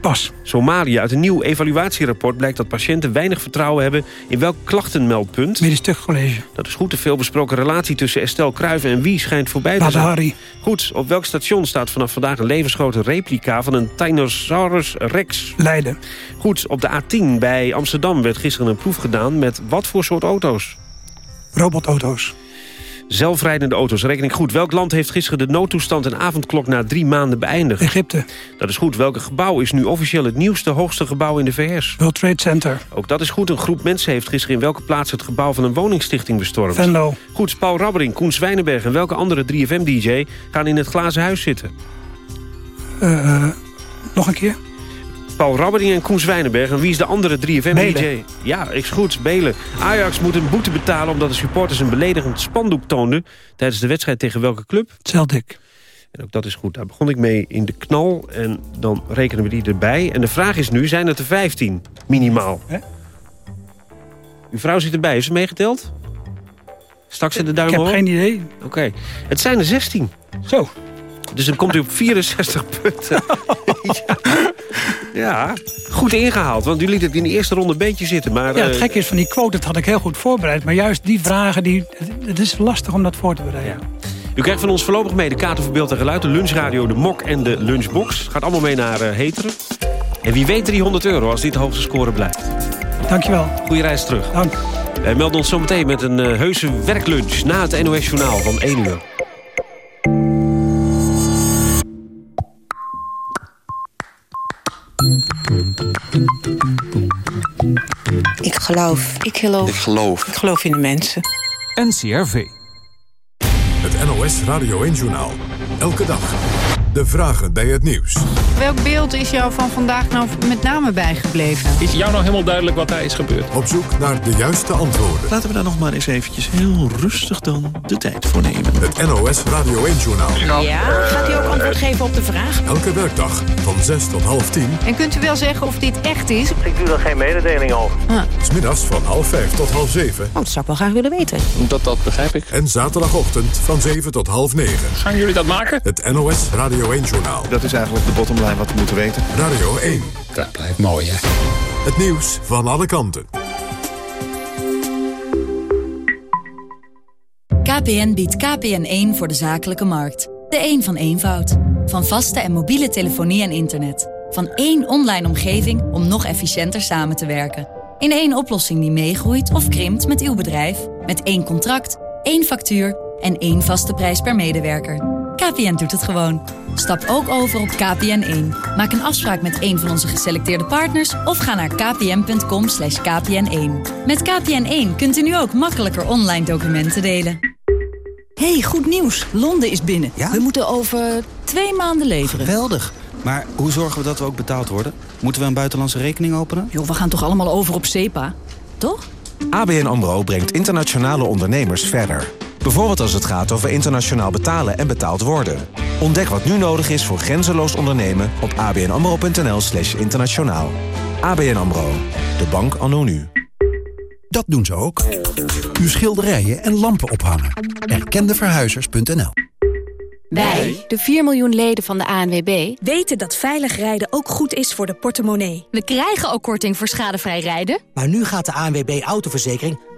Pas. Somalië. Uit een nieuw evaluatierapport blijkt dat patiënten weinig vertrouwen hebben... in welk klachtenmeldpunt? Medisch College. Dat is goed. De veelbesproken relatie tussen Estelle Kruijven en wie schijnt voorbij te zijn. Goed. Op welk station staat vanaf vandaag een levensgrote replica... van een Tyrannosaurus rex? Leiden. Goed. Op de A10 bij Amsterdam werd gisteren een proef gedaan... met wat voor soort auto's? Robotauto's. Zelfrijdende auto's, rekening goed. Welk land heeft gisteren de noodtoestand en avondklok na drie maanden beëindigd? Egypte. Dat is goed. Welk gebouw is nu officieel het nieuwste hoogste gebouw in de VS? World Trade Center. Ook dat is goed. Een groep mensen heeft gisteren in welke plaats het gebouw van een woningstichting bestormd? Venlo. Goed. Paul Rabbering, Koen Zwijnenberg en welke andere 3FM-dj gaan in het glazen huis zitten? Uh, nog een keer? Paul Rabbering en Koen Zwijnenberg. En wie is de andere 3FM-dj? Ja, is goed, Belen. Ajax moet een boete betalen omdat de supporters een beledigend spandoek toonden... tijdens de wedstrijd tegen welke club? Celtic. En ook dat is goed. Daar begon ik mee in de knal en dan rekenen we die erbij. En de vraag is nu, zijn het er 15 minimaal? Hè? Uw vrouw zit erbij, is ze meegeteld? Straks in de duim Ik heb geen idee. Oké, het zijn er 16. Zo. Dus dan komt u op 64 punten. [LAUGHS] ja. ja, goed ingehaald. Want u liet het in de eerste ronde een beetje zitten. Maar, Ja, het eh, gekke is van die quote, dat had ik heel goed voorbereid. Maar juist die vragen, die, het is lastig om dat voor te bereiden. U krijgt van ons voorlopig mee de kaarten voor beeld en geluid... de lunchradio, de mok en de lunchbox. Gaat allemaal mee naar eh, Heteren. En wie weet 300 euro als dit de hoogste score blijft. Dankjewel. Goeie reis terug. Dank. Wij melden ons zometeen met een eh, heuse werklunch... na het NOS Journaal van 1 uur. Ik geloof. Ik geloof. Ik geloof. Ik geloof in de mensen. NCRV. Het NOS Radio 1 Journaal. Elke dag. De vragen bij het nieuws. Welk beeld is jou van vandaag nou met name bijgebleven? Is jou nou helemaal duidelijk wat daar is gebeurd? Op zoek naar de juiste antwoorden. Laten we daar nog maar eens eventjes heel rustig dan de tijd voor nemen. Het NOS Radio 1 Journaal. Ja, gaat u ook antwoord geven op de vraag? Elke werkdag van 6 tot half 10. En kunt u wel zeggen of dit echt is? Ik doe er geen mededeling over. Ah. Smiddags van half 5 tot half 7. Oh, dat zou ik wel graag willen weten. Dat, dat begrijp ik. En zaterdagochtend van 7 tot half 9. Gaan jullie dat maken? Het NOS Radio 1 Journaal. Dat is eigenlijk de bottomline wat we moeten weten. Radio 1. Dat blijft mooi, hè? Het nieuws van alle kanten. KPN biedt KPN1 voor de zakelijke markt. De een van eenvoud. Van vaste en mobiele telefonie en internet. Van één online omgeving om nog efficiënter samen te werken. In één oplossing die meegroeit of krimpt met uw bedrijf. Met één contract, één factuur en één vaste prijs per medewerker. KPN doet het gewoon. Stap ook over op KPN1. Maak een afspraak met een van onze geselecteerde partners... of ga naar kpn.com kpn1. Met KPN1 kunt u nu ook makkelijker online documenten delen. hey, goed nieuws. Londen is binnen. We moeten over twee maanden leveren. Geweldig. Maar hoe zorgen we dat we ook betaald worden? Moeten we een buitenlandse rekening openen? Joh, we gaan toch allemaal over op SEPA? Toch? ABN AMRO brengt internationale ondernemers verder. Bijvoorbeeld als het gaat over internationaal betalen en betaald worden. Ontdek wat nu nodig is voor grenzeloos ondernemen op abnamro.nl slash internationaal. ABN AMRO, de bank anno nu. Dat doen ze ook. Uw schilderijen en lampen ophangen. Erkendeverhuizers.nl Wij, de 4 miljoen leden van de ANWB, weten dat veilig rijden ook goed is voor de portemonnee. We krijgen ook korting voor schadevrij rijden. Maar nu gaat de ANWB Autoverzekering